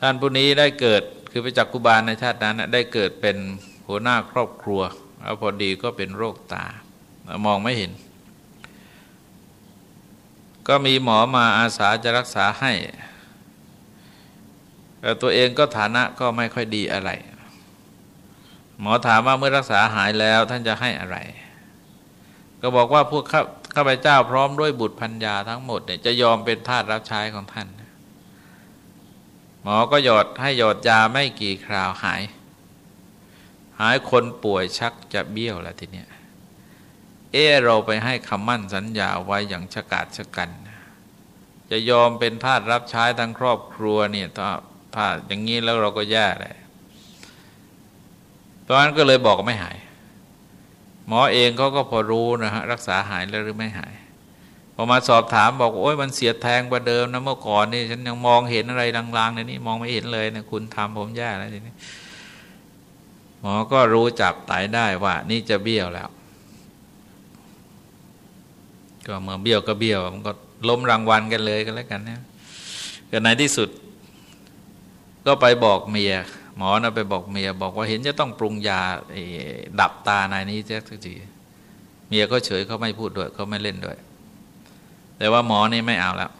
ท่านผู้นี้ได้เกิดคือพระจักกุบาลในชาตินั้นได้เกิดเป็นหัวหน้าครอบครัว แล้วพอดีก็เป็นโรคตามองไม่เห็น ก็มีหมอมาอาสาจะรักษาให้แต่ตัวเองก็ฐานะก็ไม่ค่อยดีอะไร หมอถามว่าเมื่อรักษาหายแล้วท่านจะให้อะไร ก็บอกว่าพวกข้าพเจ้าพร้อมด้วยบุตรพัญญาทั้งหมดเนี่ยจะยอมเป็นทาสรับใช้ของท่าน หมอก็หยอดให้หยอดยาไม่กี่คราวหาย หายคนป่วยชักจะเบี้ยวแล้วทีเนี้ยเออเราไปให้คำมั่นสัญญาไว้อย่างชะกาดชะกัน จะยอมเป็นทาสรับใช้ทั้งครอบครัวเนี่ยถ้าถ้าอย่างนี้แล้วเราก็แย่เลยตอนนั้นก็เลยบอกไม่หาย หมอเองเขาก็พอรู้นะฮะรักษาหายแล้วหรือไม่หายพอมาสอบถามบอกโอ้ยมันเสียแทงกว่าเดิมนะเมื่อก่อนนี่ฉันยังมองเห็นอะไรลางๆในนี้มองไม่เห็นเลยนะคุณทำผมแย่แล้วทีนี้ หมอก็รู้จับไตได้ว่า นี่จะเบี้ยวแล้ว ก็เมื่อเบี้ยวก็เบี้ยวมันก็ล้มรางวัลกันเลยกันแล้วกันเนี่ยก็ในที่สุด ก็ไปบอกเมีย หมอนะไปบอกเมีย บอกว่าเห็นจะต้องปรุงยาดับตานายนี้เจ๊กทีเมียก็เฉยเขาไม่พูดด้วยเขาไม่เล่นด้วย แต่ว่าหมอนี่ไม่เอาแล้ว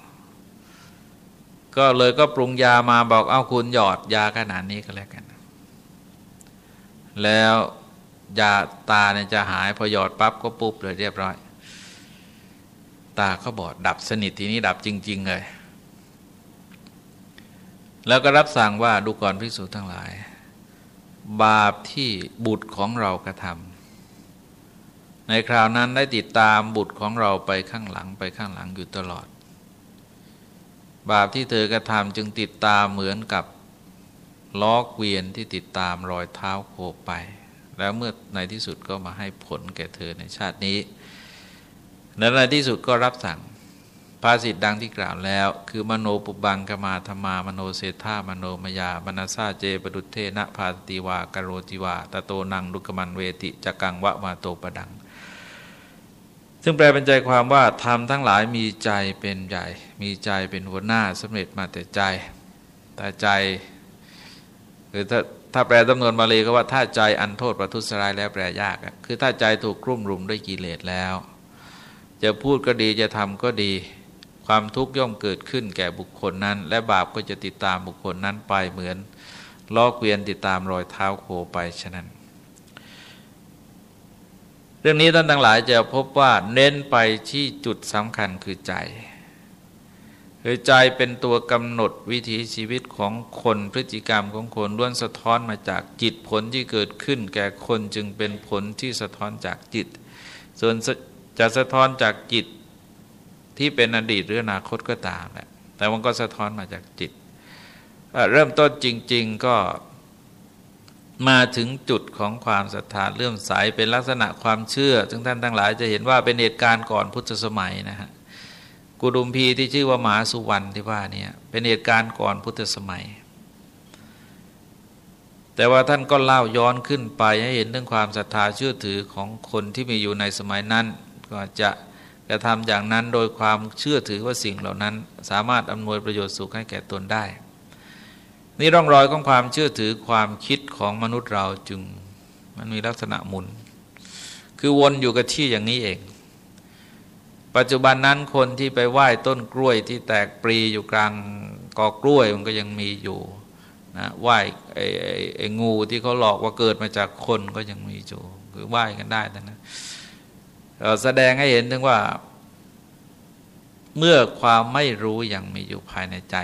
ก็เลยก็ปรุงยามาบอกเอาคุณหยอดยาขนาดนี้ก็แล้วกัน แล้วยาตาเนี่ยจะหายพอหยอดปั๊บก็ปุ๊บเลยเรียบร้อย ตาเขาบอดดับสนิททีนี้ดับจริง ๆ เลย แล้วก็รับสั่งว่าดูก่อนภิกษุทั้งหลาย บาปที่บุตรของเรากระทำในคราวนั้นได้ติดตามบุตรของเราไปข้างหลังไปข้างหลังอยู่ตลอด บาปที่เธอกระทำจึงติดตามเหมือนกับ ล้อเกวียนที่ติดตามรอยเท้าโคไป แล้วเมื่อในที่สุดก็มาให้ผลแก่เธอในชาตินี้ในที่สุดก็รับสั่งภาษิตดังที่กล่าวแล้ว คือมโนปุบังกมาธรรมามโนเศรษฐามโนมยาบนาซาเจปดุเทนะพาติวากโรจิวาตโตนังลุกมันเวติจักังวะมาโตปดัง ซึ่งแปลเป็นใจความว่าธรรมทั้งหลายมีใจเป็นใหญ่ มีใจเป็นหัวหน้าสำเร็จมาแต่ใจ แต่ใจ คือถ้าถ้าแปลจำนวนบาลีก็ว่าถ้าใจอันโทษประทุษร้ายแล้วแปลยากคือถ้าใจถูกกลุ่มรุมด้วยกิเลสแล้ว จะพูดก็ดีจะทำก็ดี ความทุกข์ย่อมเกิดขึ้นแก่บุคคลนั้น และบาปก็จะติดตามบุคคลนั้นไปเหมือนล้อเกวียนติดตามรอยเท้าโคไปฉะนั้น เรื่องนี้ท่านทั้งหลายจะพบว่าเน้นไปที่จุดสำคัญคือใจ คือใจเป็นตัวกำหนดวิถีชีวิตของคนพฤติกรรมของคนล้วนสะท้อนมาจากจิตผลที่เกิดขึ้น แก่คนจึงเป็นผลที่สะท้อนจากจิต ส่วนจะสะท้อนจากจิตที่เป็นอดีตหรืออนาคตก็ตามแหละแต่มันก็สะท้อนมาจากจิตเริ่มต้นจริง ๆก็มาถึงจุดของความศรัทธาเลื่อมใสเป็นลักษณะความเชื่อซึ่งท่านทั้งหลายจะเห็นว่าเป็นเหตุการณ์ก่อนพุทธสมัยนะฮะ กุดุมพีที่ชื่อว่าหมาสุวรรณที่ว่าเนี่ยเป็นเหตุการณ์ก่อนพุทธสมัย แต่ว่าท่านก็เล่าย้อนขึ้นไปให้เห็นเรื่องความศรัทธาเชื่อถือของคนที่มีอยู่ในสมัยนั้น ก็จะกระทำอย่างนั้นโดยความเชื่อถือว่าสิ่งเหล่านั้น สามารถอำนวยประโยชน์สุขให้แก่ตนได้ นี่ร่องรอยของความเชื่อถือความคิดของมนุษย์เราจึงมันมีลักษณะหมุน คือวนอยู่กับที่อย่างนี้เอง ปัจจุบันนั้นคนที่ไปไหว้ต้นกล้วยที่แตกปรีอยู่กลางกอกล้วยมันก็ยังมีอยู่นะไหว้ไอ้ไอ้งูที่เขาหลอกว่าเกิดมาจากคนก็ยังมีอยู่คือไหว้กันได้แต่นะแสดงให้เห็นถึงว่า เมื่อความไม่รู้ยังมีอยู่ภายในใจ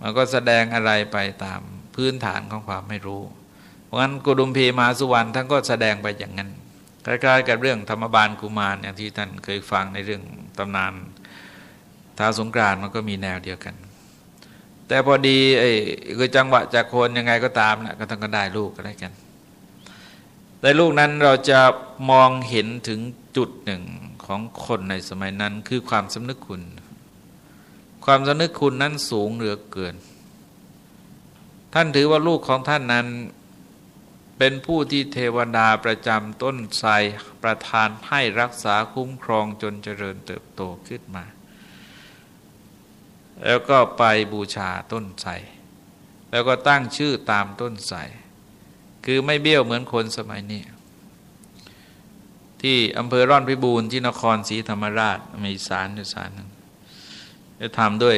มันก็แสดงอะไรไปตามพื้นฐานของความไม่รู้ เพราะงั้นกุดุมพีมาสุวรรณท่านก็แสดงไปอย่างนั้น คล้ายๆ กับเรื่องธรรมบาลกุมารอย่างที่ท่านเคยฟังในเรื่องตำนานท้าสงกรานมันก็มีแนวเดียวกัน แต่พอดีไอ้คือจังหวะจากคนยังไงก็ตามนะก็ต้องก็ได้ลูกก็ได้กันในลูกนั้นเราจะมองเห็นถึงจุดหนึ่งของคนในสมัยนั้นคือความสำนึกคุณ ความสำนึกคุณนั้นสูงเหลือเกิน ท่านถือว่าลูกของท่านนั้น เป็นผู้ที่เทวดาประจำต้นไทรประทานให้รักษาคุ้มครองจนเจริญเติบโตขึ้นมา แล้วก็ไปบูชาต้นไทรแล้วก็ตั้งชื่อตามต้นไทรคือไม่เบี้ยวเหมือนคนสมัยนี้ที่อำเภอร่อนพิบูรณ์ที่นครศรีธรรมราชมีศาลอยู่ศาลนึงจะทำด้วย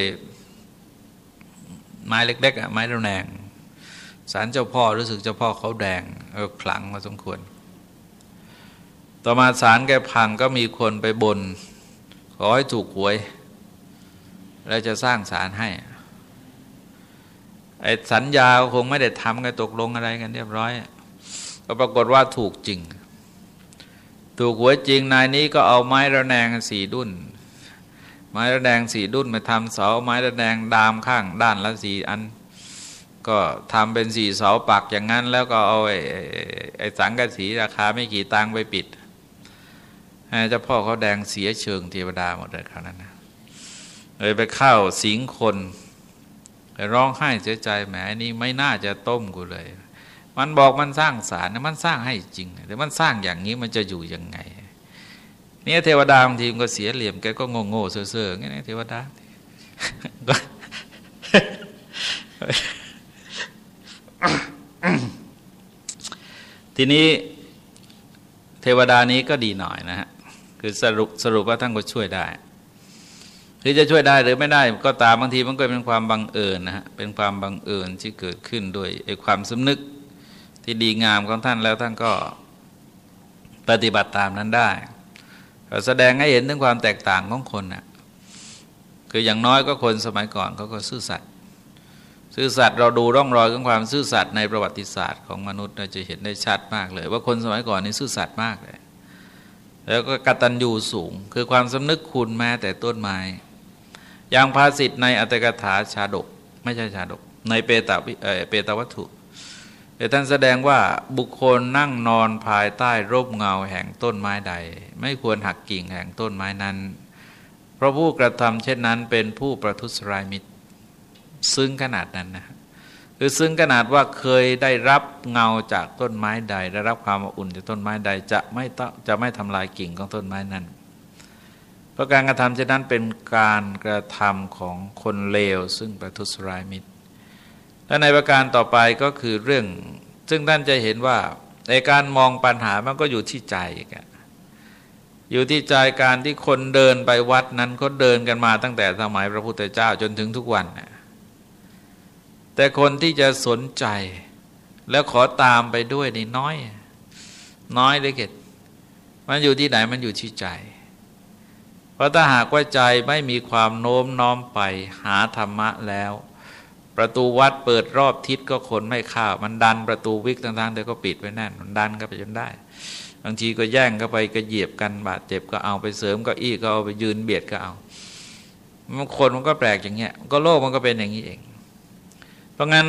ไม้เล็กๆอะไม้ระแนง ศาลเจ้าพ่อรู้สึกเจ้าพ่อเขาแดงเออขลังมาสมควร ต่อมาศาลแกพังก็มีคนไปบน ขอให้ถูกหวย แล้วจะสร้างศาลให้ไอ้สัญญาคงไม่ได้ทำกันตกลงอะไรกันเรียบร้อย ก็ปรากฏว่าถูกจริง ถูกหวยจริงนายนี้ก็เอาไม้ระแนงสีดุนไม้ระแนงสีดุนมาทำเสาไม้ระแนงดามข้างด้านละสีอัน ก็ทำเป็นสี่เสาปักอย่างนั้น แล้วก็เอาไอ้ไอ้สังกะสีราคาไม่กี่ตังไปปิดเจ้าพ่อเขาแดงเสียเชิงเทวดาหมดเลยคราวนั้นนะเลยไปเข้าสิงคนไปร้องไห้เสียใจแหมนี่ไม่น่าจะต้มกูเลย มันบอกมันสร้างสารนะมันสร้างให้จริง แต่มันสร้างอย่างนี้มันจะอยู่ยังไง เนี่ยเทวดาบางทีมันก็เสียเหลี่ยมแกก็โง่โง่เซ่อเซ่องี้เทวดา ทีนี้เทวดานี้ก็ดีหน่อยนะฮะคือสรุปสรุปว่าท่านก็ช่วยได้คือจะช่วยได้หรือไม่ได้ก็ตามบางทีมันก็เป็นความบังเอิญนะฮะเป็นความบังเอิญที่เกิดขึ้นโดยไอ้ความสำนึกที่ดีงามของท่านแล้วท่านก็ปฏิบัติตามนั้นได้แสดงให้เห็นถึงความแตกต่างของคนนะ่ะคืออย่างน้อยก็คนสมัยก่อนเขาก็ซื่อสัตย์ ซื่อสัตย์เราดูร่องรอยของความซื่อสัตย์ในประวัติศาสตร์ของมนุษย์เราจะเห็นได้ชัดมากเลย ว่าคนสมัยก่อนนี่ซื่อสัตย์มากเลย แล้วก็กตัญญูสูง คือความสำนึกคุณแม้แต่ต้นไม้ อย่างภาษิตในอัตถกถาชาดก ไม่ใช่ชาดก ในเปตาเปตวัตถุท่านแสดงว่าบุคคลนั่งนอนภายใต้ร่มเงาแห่งต้นไม้ใด ไม่ควรหักกิ่งแห่งต้นไม้นั้น เพราะผู้กระทำเช่นนั้นเป็นผู้ประทุษร้ายมิตร ซึ้งขนาดนั้นนะคือซึ้งขนาดว่าเคยได้รับเงาจากต้นไม้ใด ได้รับความอุ่นจากต้นไม้ใดจะไม่จะไม่ทำลายกิ่งของต้นไม้นั้น เพราะการกระทำเช่นนั้นเป็นการกระทำของคนเลว ซึ่งประทุษร้ายมิตร และในประการต่อไปก็คือเรื่อง ซึ่งท่านจะเห็นว่าในการมองปัญหามันก็อยู่ที่ใจกันอยู่ที่ใจการที่คนเดินไปวัดนั้นเขาเดินกันมาตั้งแต่สมัยพระพุทธเจ้าจนถึงทุกวันนะ แต่คนที่จะสนใจ แล้วขอตามไปด้วยนี่น้อย น้อยเลยเกตมันอยู่ที่ไหนมันอยู่ที่ใจ เพราะถ้าหากว่าใจไม่มีความโน้มน้อมไปหาธรรมะแล้ว ประตูวัดเปิดรอบทิศก็คนไม่เข้ามันดันประตูวิกต่างๆเดี๋ยวก็ปิดไว้แน่นมันดันก็ไปจนได้บางทีก็แย่งก็ไปก็เหยียบกันบาดเจ็บก็เอาไปเสริมก็อี้ก็เอาไปยืนเบียดก็เอามันคนมันก็แปลกอย่างเงี้ยก็โลกมันก็เป็นอย่างนี้เอง เพราะงั้น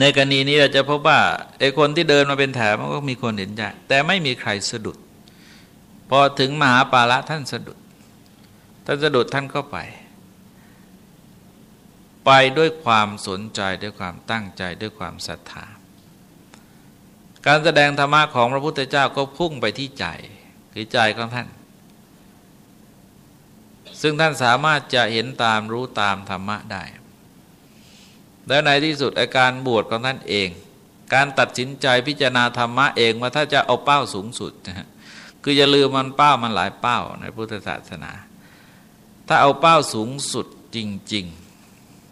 ในกรณีนี้เราจะพบว่าไอ้คนที่เดินมาเป็นแถวมันก็มีคนเห็นใจแต่ไม่มีใครสะดุด พอถึงมหาปาละท่านสะดุด ท่านสะดุดท่านก็ไป ไปด้วยความสนใจด้วยความตั้งใจด้วยความศรัทธาการแสดงธรรมะของพระพุทธเจ้าก็พุ่งไปที่ใจคือใจของท่าน ซึ่งท่านสามารถจะเห็นตามรู้ตามธรรมะได้ และในที่สุดอาการบวชของท่านเอง การตัดสินใจพิจารณาธรรมะเองว่าถ้าจะเอาเป้าสูงสุดนะฮะคืออย่าลืมมันเป้ามันหลายเป้าในพุทธศาสนา ถ้าเอาเป้าสูงสุดจริง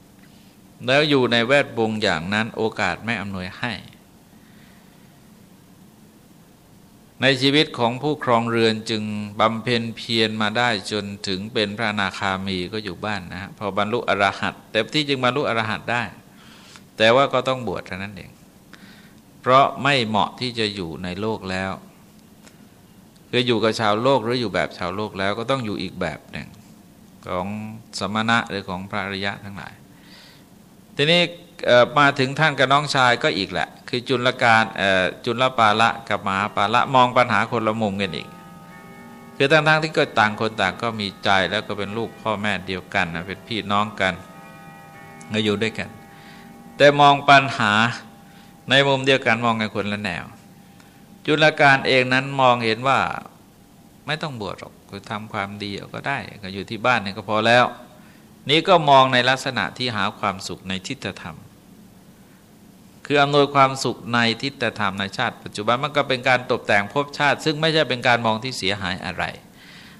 ๆ แล้วอยู่ในแวดวงอย่างนั้นโอกาสไม่อำนวยให้ ในชีวิตของผู้ครองเรือนจึงบำเพ็ญเพียรมาได้จนถึงเป็นพระนาคามีก็อยู่บ้านนะพอบรรลุอรหัตแต่ที่จึงบรรลุอรหัตได้ แต่ว่าก็ต้องบวชเท่านั้นเอง เพราะไม่เหมาะที่จะอยู่ในโลกแล้วคืออยู่กับชาวโลกหรืออยู่แบบชาวโลกแล้วก็ต้องอยู่อีกแบบหนึ่งของสมณะหรือของพระอริยะทั้งหลาย ทีนี้มาถึงท่านกับน้องชายก็อีกแหละ คือจุลการจุลปาละกับมหาปาละมองปัญหาคนละมุมกันอีก คือทั้งๆทที่ก็ต่างคนต่างก็มีใจแล้วก็เป็นลูกพ่อแม่เดียวกันนะเป็นพี่น้องกันก็อยู่ด้วยกัน แต่มองปัญหาในมุมเดียวกันมองกันคนละแนว จุลการเองนั้นมองเห็นว่าไม่ต้องบวชหรอกคือทำความดีก็ได้ ก็อยู่ที่บ้านนี่ก็พอแล้ว นี้ก็มองในลักษณะที่หาความสุขในทิฏฐธรรม คืออำนวยความสุขในทิฏฐธรรมในชาติปัจจุบันมันก็เป็นการตกแต่งภพชาติ ซึ่งไม่ใช่เป็นการมองที่เสียหายอะไร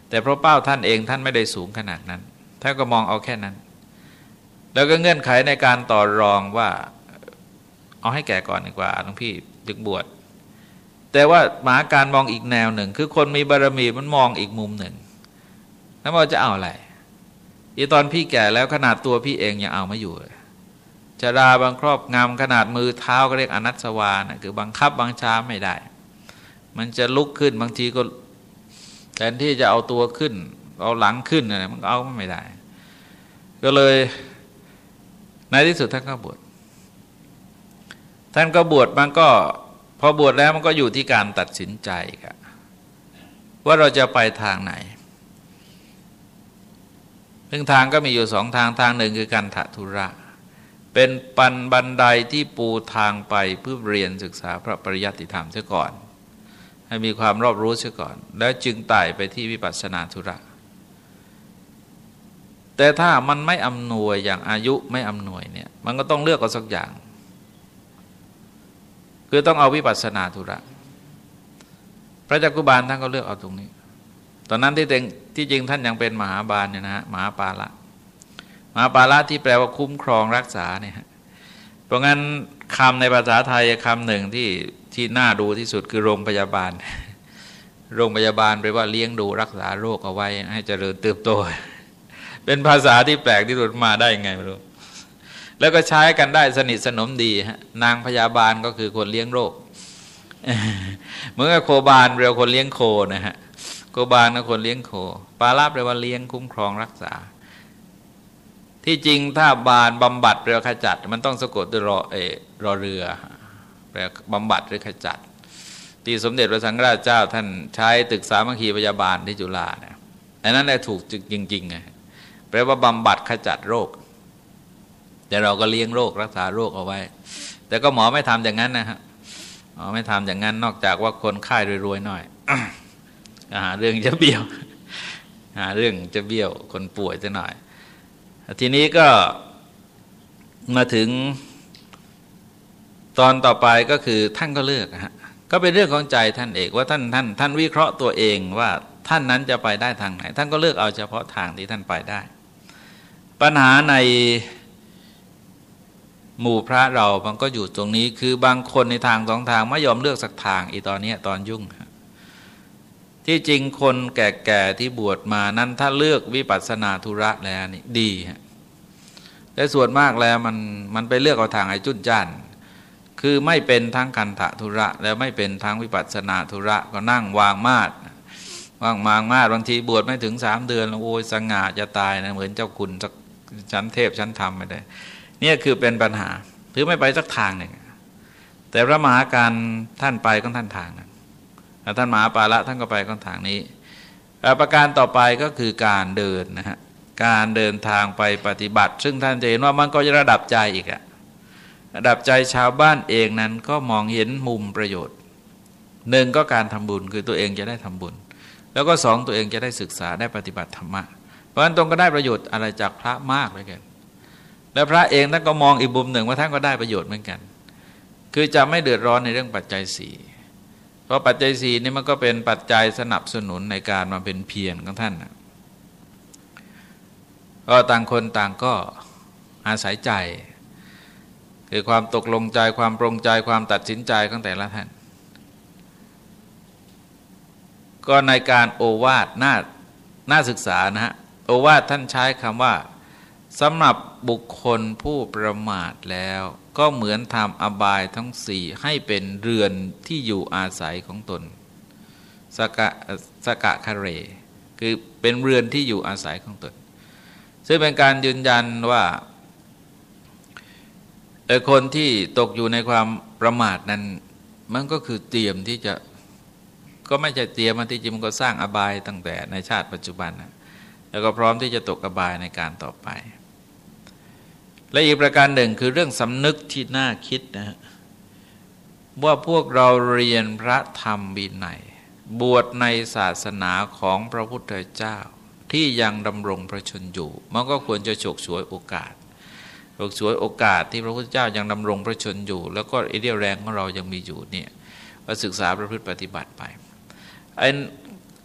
แต่เพราะเป้าท่านเองท่านไม่ได้สูงขนาดนั้นท่านก็มองเอาแค่นั้น แล้วก็เงื่อนไขในการต่อรองว่า เอาให้แก่ก่อนดีกว่าหลวงพี่ดึกบวชแต่ว่าหมาการมองอีกแนวหนึ่ง คือคนมีบารมีมันมองอีกมุมหนึ่งแล้วมันจะเอาอะไรอีตอนพี่แก่แล้วขนาดตัวพี่เองยังเอาไม่อยู่จะราบังครอบงำขนาดมือเท้าก็เรียกอนัตสวานะคือบังคับบังช้าไม่ได้ มันจะลุกขึ้นบางทีก็แทนที่จะเอาตัวขึ้น เอาหลังขึ้นอะไรมันเอาไม่ได้ ก็เลย ในที่สุดท่านก็บวชท่านก็บวชมันก็พอบวชแล้วมันก็อยู่ที่การตัดสินใจครับว่าเราจะไปทางไหนซึ่งทางก็มีอยู่สองทางทางหนึ่งคือการถัทุระ เป็นปันบันไดที่ปูทางไปเพื่อเรียนศึกษาพระปริยัติธรรมเสียก่อน ให้มีความรอบรู้เสียก่อน แล้วจึงไต่ไปที่วิปัสสนาธุระ แต่ถ้ามันไม่อำนวยอย่างอายุไม่อำนวยเนี่ยมันก็ต้องเลือกเอาสักอย่าง คือต้องเอาวิปัสสนาธุระ พระจักกุบาลท่านก็เลือกเอาตรงนี้ ตอนนั้นที่ที่จริงท่านยังเป็นมหาบาลเนี่ยนะฮะมหาปาละมหาปาละที่แปลว่าคุ้มครองรักษาเนี่ยเพราะงั้นคำในภาษาไทยคำหนึ่งที่ที่น่าดูที่สุดคือโรงพยาบาล โรงพยาบาลแปลว่าเลี้ยงดูรักษาโรคเอาไว้ให้เจริญเติบโต เป็นภาษาที่แปลกที่สุดมาได้ยังไงไม่รู้ แล้วก็ใช้กันได้สนิทสนมดีฮะนางพยาบาลก็คือคนเลี้ยงโรคเหมือนกับโคบาลเรียวคนเลี้ยงโคนะฮะโกบาลนะคนเลี้ยงโคปาลาแปลว่าเลี้ยงคุ้มครองรักษา ที่จริงถ้าบานบำบัดเรือขจัด มันต้องสะกดด้วยรอเอรอเรือแปลบำบัดหรือขจัด ที่สมเด็จพระสังฆราชเจ้าท่านใช้ตึกสามัคคีพยาบาลที่จุฬาเนี่ยอันนั้นแหละถูกจริงๆไง แปลว่าบำบัดขจัดโรค แต่เราก็เลี้ยงโรครักษาโรคเอาไว้ แต่ก็หมอไม่ทำอย่างนั้นนะฮะหมอไม่ทำอย่างนั้น นอกจากว่าคนไข้รวยๆหน่อยหาเรื่องจะเบี้ยว หาเรื่องจะเบี้ยว คนป่วยจะหน่อย ทีนี้ก็มาถึงตอนต่อไปก็คือท่านก็เลือกฮะก็เป็นเรื่องของใจท่านเอกว่าท่านท่านท่านวิเคราะห์ตัวเองว่าท่านนั้นจะไปได้ทางไหน ท่านก็เลือกเอาเฉพาะทางที่ท่านไปได้ ปัญหาในหมู่พระเรามันก็อยู่ตรงนี้ คือบางคนในทางสองทางไม่ยอมเลือกสักทางอีตอนนี้ตอนยุ่ง ที่จริงคนแก่ๆที่บวชมานั้นถ้าเลือกวิปัสสนาธุระแล้วนี่ดีฮะแต่ส่วนมากแล้วมันมันไปเลือกเอาทางไอ้จุนจ้านคือไม่เป็นทั้งกันทะธุระ แล้วไม่เป็นทั้งวิปัสสนาธุระก็นั่งวางมาดวางมางมาดบางทีบวชไม่ถึงสามเดือนแล้วโอ้ยสง่าจะตายนะเหมือนเจ้าคุณสัก ชั้นเทพชั้นธรรมไม่ได้ เนี่ยคือเป็นปัญหาหรือไม่ไปสักทางหนึ่งแต่พระมหาการท่านไปก็ท่านทางนะท่านมหาปาละท่านก็ไปข้างทางนี้ประการต่อไปก็คือการเดินนะฮะการเดินทางไปปฏิบัติ ซึ่งท่านจะเห็นว่ามันก็จะระดับใจอีกอะระดับใจชาวบ้านเองนั้นก็มองเห็นมุมประโยชน์หนึ่งก็การทำบุญคือตัวเองจะได้ทำบุญ แล้วก็สองตัวเองจะได้ศึกษาได้ปฏิบัติธรรมะ เพราะฉะนั้นตรงก็ได้ประโยชน์อะไรจากพระมากเหลยกันแล้วพระเองท่านก็มองอีกมุมหนึ่งว่าท่านก็ได้ประโยชน์เหมือนกัน คือจะไม่เดือดร้อนในเรื่องปัจจัยสี่เพราะปัจจัยสี่นี่มันก็เป็นปัจจัยสนับสนุนในการมาเป็นเพียรของท่านก็ต่างคนต่างก็อาศัยใจ คือความตกลงใจความปรงใจความตัดสินใจของแต่ละท่าน ก็ในการโอวาทน่าน่าศึกษานะฮะ วาทท่านใช้คำว่าสำหรับบุคคลผู้ประมาทแล้วก็เหมือนทำอบายทั้งสี่ให้เป็นเรือนที่อยู่อาศัยของตนสกะสกะคาเร คือเป็นเรือนที่อยู่อาศัยของตน ซึ่งเป็นการยืนยันว่าคนที่ตกอยู่ในความประมาทนั้น มันก็คือเตรียมที่จะก็ไม่ใช่เตรียมมันที่จริงมันก็สร้างอบายตั้งแต่ในชาติปัจจุบันนะ แล้วก็พร้อมที่จะตกอบายในการต่อไป และอีกประการหนึ่งคือเรื่องสำนึกที่น่าคิดนะฮะว่าพวกเราเรียนพระธรรมวินัยบวชในศาสนาของพระพุทธเจ้า ที่ยังดำรงพระชนอยู่ มันก็ควรจะฉกฉวยโอกาสฉกฉวยโอกาสที่พระพุทธเจ้ายังดำรงพระชนอยู่ แล้วก็ไอเดียแรงของเรายังมีอยู่เนี่ยมาศึกษาประพฤติปฏิบัติไปไอ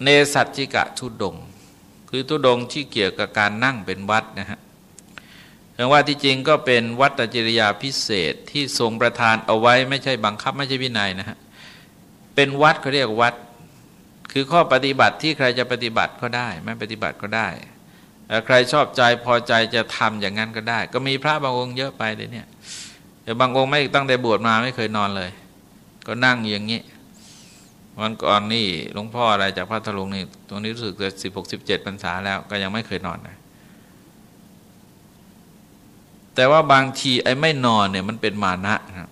เนสัตจิกะทุดง คือทุดงที่เกี่ยวกับการนั่งเป็นวัดนะฮะถึงว่าที่จริงก็เป็นวัตจริยาพิเศษที่ทรงประทานเอาไว้ไม่ใช่บังคับไม่ใช่วินัยนะฮะเป็นวัดเขาเรียกวัด คือข้อปฏิบัติที่ใครจะปฏิบัติก็ได้ ไม่ปฏิบัติก็ได้ใครชอบใจพอใจจะทำอย่างนั้นก็ได้ ก็มีพระบางองค์เยอะไปเลยเนี่ยแต่บางองค์ไม่ตั้งแต่บวชมาไม่เคยนอนเลย ก็นั่งอย่างนี้ วันก่อนนี่หลวงพ่ออะไรจากพัทลุงนี่ตรงนี้รู้สึกจะสิบหกสิบเจ็ดพรรษาแล้วก็ยังไม่เคยนอนนะแต่ว่าบางทีไอ้ไม่นอนเนี่ยมันเป็นมานะนะ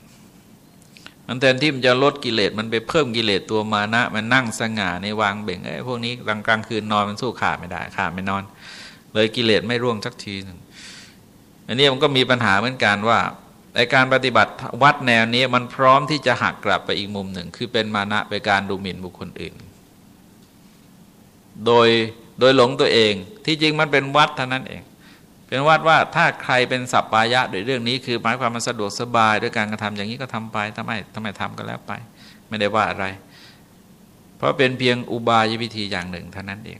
มันแทนที่มันจะลดกิเลสมันไปเพิ่มกิเลสตัวมานะ มันนั่งสง่าในวางเบ่งไอ้พวกนี้กลางกลางคืนนอนมันสู้ขาไม่ได้ขาไม่นอน เลยกิเลสไม่ร่วงสักทีหนึ่งอันนี้มันก็มีปัญหาเหมือนกันว่า ในการปฏิบัติวัดแนวนี้มันพร้อมที่จะหักกลับไปอีกมุมหนึ่ง คือเป็นมานะไปการดูหมิ่นบุคคลอื่น โดยโดยหลงตัวเองที่จริงมันเป็นวัดเท่านั้นเอง เป็นวัดว่าถ้าใครเป็นสัพปายะโดยเรื่องนี้คือหมายความมันสะดวกสบาย ด้วยการกระทำอย่างนี้ก็ทำไปทำไมทำไมทำก็แล้วไป ไม่ได้ว่าอะไร เพราะเป็นเพียงอุบายวิธีอย่างหนึ่งเท่านั้นเอง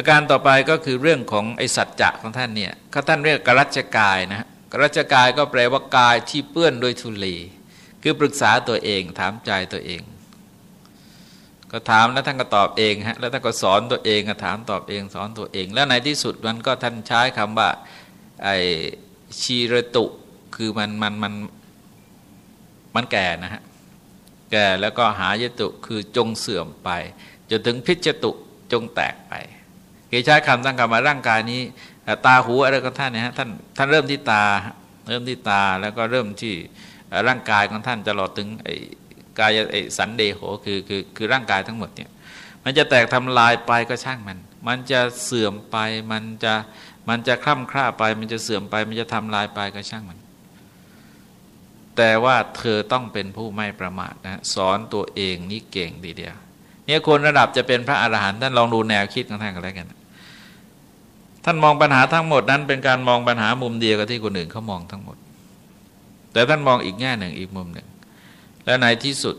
อาการต่อไปก็คือเรื่องของไอสัจจะของท่านเนี่ยก็ท่านเรียกกรัชกายนะกรัชกายก็แปลว่ากายที่เปื้อนด้วยทุลีคือปรึกษาตัวเองถามใจตัวเอง ก็ถามแล้วท่านก็ตอบเองฮะแล้วท่านก็สอนตัวเองก็ถามตอบเองสอนตัวเอง แล้วในที่สุดมันก็ท่านใช้คำว่าไอชีรตุคือมันมันมันมันแก่นะฮะแก่แล้วก็หายตุคือจงเสื่อมไป จนถึงพิจตุจงแตกไป คือใช้คำตั้งคำมาร่างกายนี้ตาหูอะไรของท่านเนี่ยฮะท่านท่านเริ่มที่ตาเริ่มที่ตาแล้วก็เริ่มที่ร่างกายของท่านจะหลอดถึงไอ้กายไอ้สันเดโหคือคือคือร่างกายทั้งหมดเนี่ยมันจะแตกทำลายไปก็ช่างมัน มันจะเสื่อมไปมันจะมันจะคล่ำคร่าไป มันจะเสื่อมไป มันจะทำลายไปก็ช่างมัน แต่ว่าเธอต้องเป็นผู้ไม่ประมาทนะสอนตัวเองนี่เก่งดีเดียวเนี่ยคนระดับจะเป็นพระอรหันต์ท่านลองดูแนวคิดของท่านกันแล้วกัน ท่านมองปัญหาทั้งหมดนั้นเป็นการมองปัญหามุมเดียวกับที่คนอื่นเขามองทั้งหมด แต่ท่านมองอีกแง่หนึ่งอีกมุมหนึ่ง และในที่สุด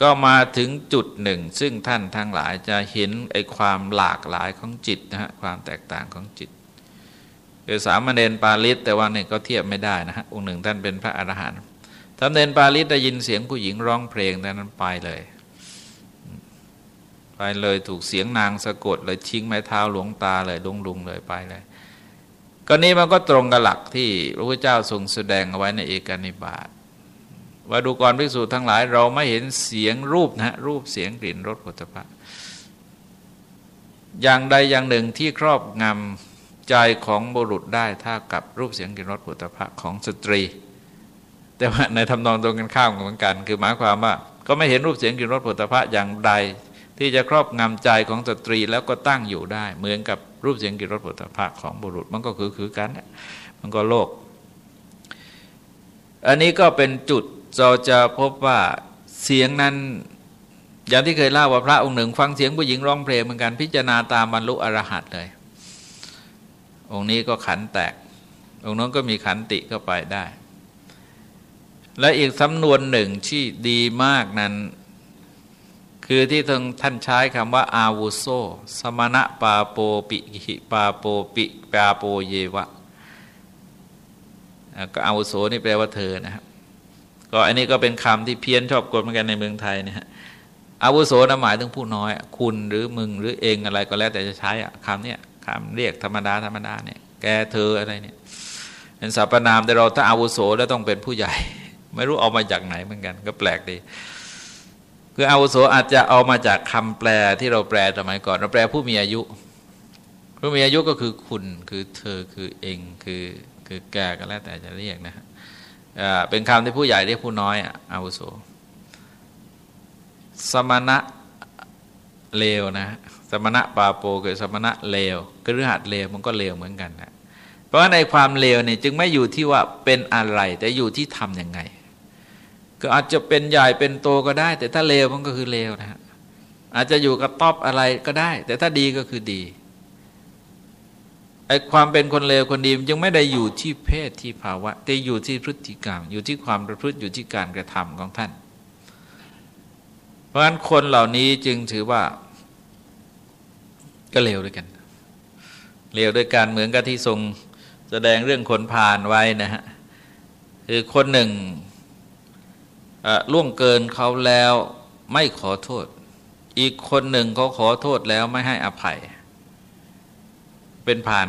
ก็มาถึงจุดหนึ่ง ซึ่งท่านทั้งหลายจะเห็นไอ้ความหลากหลายของจิตนะฮะความแตกต่างของจิตคือสามเณรปาลิตแต่ว่าเนี่ยก็เทียบไม่ได้นะฮะองค์หนึ่งท่านเป็นพระอรหันต์ท่านเณรปาลิตได้ยินเสียงผู้หญิงร้องเพลงแต่นั้นไปเลย ไปเลยถูกเสียงนางสะกดเลยชิงไม้เท้าหลวงตาเลยลุงลุงเลยไปเลยก็นี้มันก็ตรงกับหลักที่พระพุทธเจ้าทรงแสดงเอาไว้ในเอกนิบาตว่าดูกรภิกษุทั้งหลาย เราไม่เห็นเสียงรูปนะรูปเสียงกลิ่นรสโผฏฐัพพะอย่างใดอย่างหนึ่งที่ครอบงำใจของบุรุษได้เท่ากับรูปเสียงกลิ่นรสโผฏฐัพพะของสตรี แต่ว่าในทำนองตรงกันข้ามเหมือนกัน คือหมายความว่า ก็ไม่เห็นรูปเสียงกลิ่นรสโผฏฐัพพะอย่างใด ที่จะครอบงำใจของสตรีแล้วก็ตั้งอยู่ได้ เหมือนกับรูปเสียงกลิ่นรสโผฏฐัพพะของบุรุษมันก็คือคือกัน มันก็โลก อันนี้ก็เป็นจุดเราจะพบว่าเสียงนั้นอย่างที่เคยเล่าว่าพระองค์หนึ่ง ฟังเสียงผู้หญิงร้องเพลงเหมือนกันพิจารณาตามบรรลุอรหัตเลย องค์นี้ก็ขันแตก องค์นั้นก็มีขันติเข้าไปได้ และอีกสำนวนหนึ่งที่ดีมากนั้น คือที่ท่านใช้คำว่า อาวุโสสมณะปาโปปิหิปาโปปิปาโปเยวะก็อาวุโสนี่แปลว่าเธอนะครับก็อันนี้ก็เป็นคำที่เพี้ยนชอบกดเหมือนกันในเมืองไทยนะฮะอาวุโสนะหมายถึงผู้น้อย คุณหรือมึงหรือเองอะไรก็แล้วแต่จะใช้อะคำเนี้ยคำเรียกธรรมดาธรรมดาเนี่ยแกเธออะไรเนี่ยเป็นสรรพนามแต่เราถ้าอาวุโสแล้วต้องเป็นผู้ใหญ่ ไม่รู้เอามาจากไหนเหมือนกัน ก็แปลกดี คืออาวุโสอาจจะเอามาจากคำแปลที่เราแปลสมัยก่อน เราแปลผู้มีอายุ ผู้มีอายุก็คือคุณคือเธอคือเองคือคือแกก็แล้วแต่จะเรียกนะฮะเป็นคำที่ผู้ใหญ่เรียกผู้น้อยอาวุโส สมณะเลวนะสมณะปาโปคือสมณะเลวคือฤหัสเลวมันก็เลวเหมือนกันนะเพราะในความเลวเนี่ยจึงไม่อยู่ที่ว่าเป็นอะไร แต่อยู่ที่ทำยังไง ก็อาจจะเป็นใหญ่เป็นโตก็ได้ แต่ถ้าเลวมันก็คือเลวนะฮะอาจจะอยู่กับต๊อบอะไรก็ได้ แต่ถ้าดีก็คือดีไอ้ความเป็นคนเลวคนดีมันยังไม่ได้อยู่ที่เพศที่ภาวะ แต่อยู่ที่พฤติกรรม อยู่ที่ความประพฤติอยู่ที่การกระทำของท่าน เพราะฉะนั้นคนเหล่านี้จึงถือว่าก็เลวด้วยกันเลวด้วยกันเหมือนกับที่ทรงแสดงเรื่องคนผ่านไว้นะฮะคือคนหนึ่ง ล่วงเกินเขาแล้วไม่ขอโทษ อีกคนหนึ่งเขาขอโทษแล้วไม่ให้อภัย เป็นผ่าน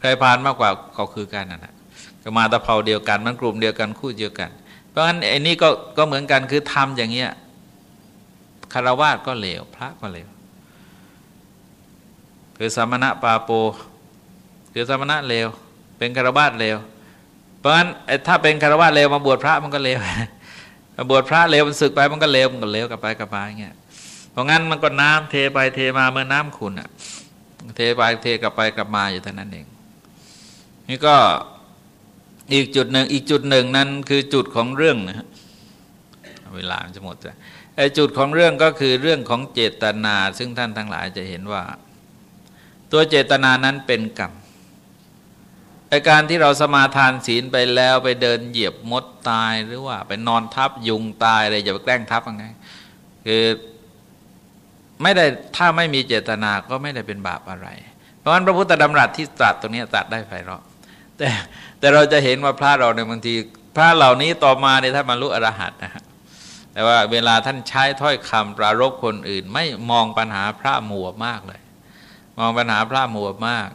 ใครผ่านมากกว่าเขาคือกันนะก็มาตะเภาเดียวกันมันกลุ่มเดียวกันคู่เดียวกัน เพราะฉะนั้นไอ้นี่ก็ก็เหมือนกันคือทำอย่างเงี้ยคารวาสก็เลวพระก็เลวคือสมณะปาโป คือสมณะเลวเป็นคารวาสเลวเพราะฉะนั้นถ้าเป็นคารวาสเลวมาบวชพระมันก็เลว บวชพระเลวมันศึกไปมันก็เลวมันก็เลวกลับไปกลับมาอย่างเงี้ยเพราะงั้นมันก็น้ำเทไปเทมาเมื่อน้ำขุนอะเทไปเทกลับไปกลับมาอยู่เท่านั้นเอง นี่ก็อีกจุดหนึ่งอีกจุดหนึ่งนั้นคือจุดของเรื่องนะฮะเวลาจะหมดจ้ะไอจุดของเรื่องก็คือเรื่องของเจตนา ซึ่งท่านทั้งหลายจะเห็นว่า ตัวเจตนานั้นเป็นกรรม ไอการที่เราสมาทานศีลไปแล้วไปเดินเหยียบมดตายหรือว่าไปนอนทับยุงตายอะไรอย่าไปแกล้งทับยังไงคือไม่ได้ถ้าไม่มีเจตนาก็ไม่ได้เป็นบาปอะไร เพราะฉะนั้นพระพุทธดำรัสที่ตรัสตรงนี้ตรัสได้ไพเราะแต่แต่เราจะเห็นว่าพระเราในบางทีพระเหล่านี้ต่อมาในท่านบรรลุอรหัตนะฮะแต่ว่าเวลาท่านใช้ถ้อยคำปรารบคนอื่น ไม่มองปัญหาพระมัวมากเลย มองปัญหาพระมัวมาก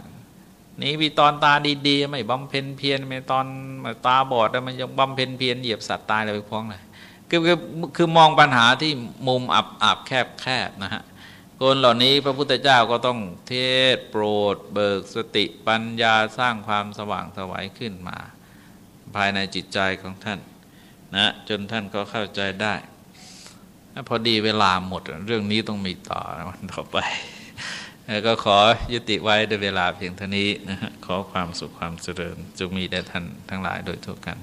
นี่มีตอนตาดีๆไม่บำเพ็ญเพียรไม่ตอนตาบอดแล้วมันยังบำเพ็ญเพียรเหยียบสัตว์ตายอะไรไปพ้องเลยคือคือคือมองปัญหาที่มุมอับอับแคบแคบนะฮะคนเหล่านี้พระพุทธเจ้าก็ต้องเทศโปรด เบิกสติปัญญาสร้างความสว่างสวัยขึ้นมา ภายในจิตใจของท่านนะจนท่านก็เข้าใจได้ พอดีเวลาหมดเรื่องนี้ต้องมีต่อวันต่อไป ก็ขอยุติไว้ด้วยเวลาเพียงเท่านี้นะฮะขอความสุขความเจริญจงมีแด่ท่านทั้งหลายโดยทั่วกัน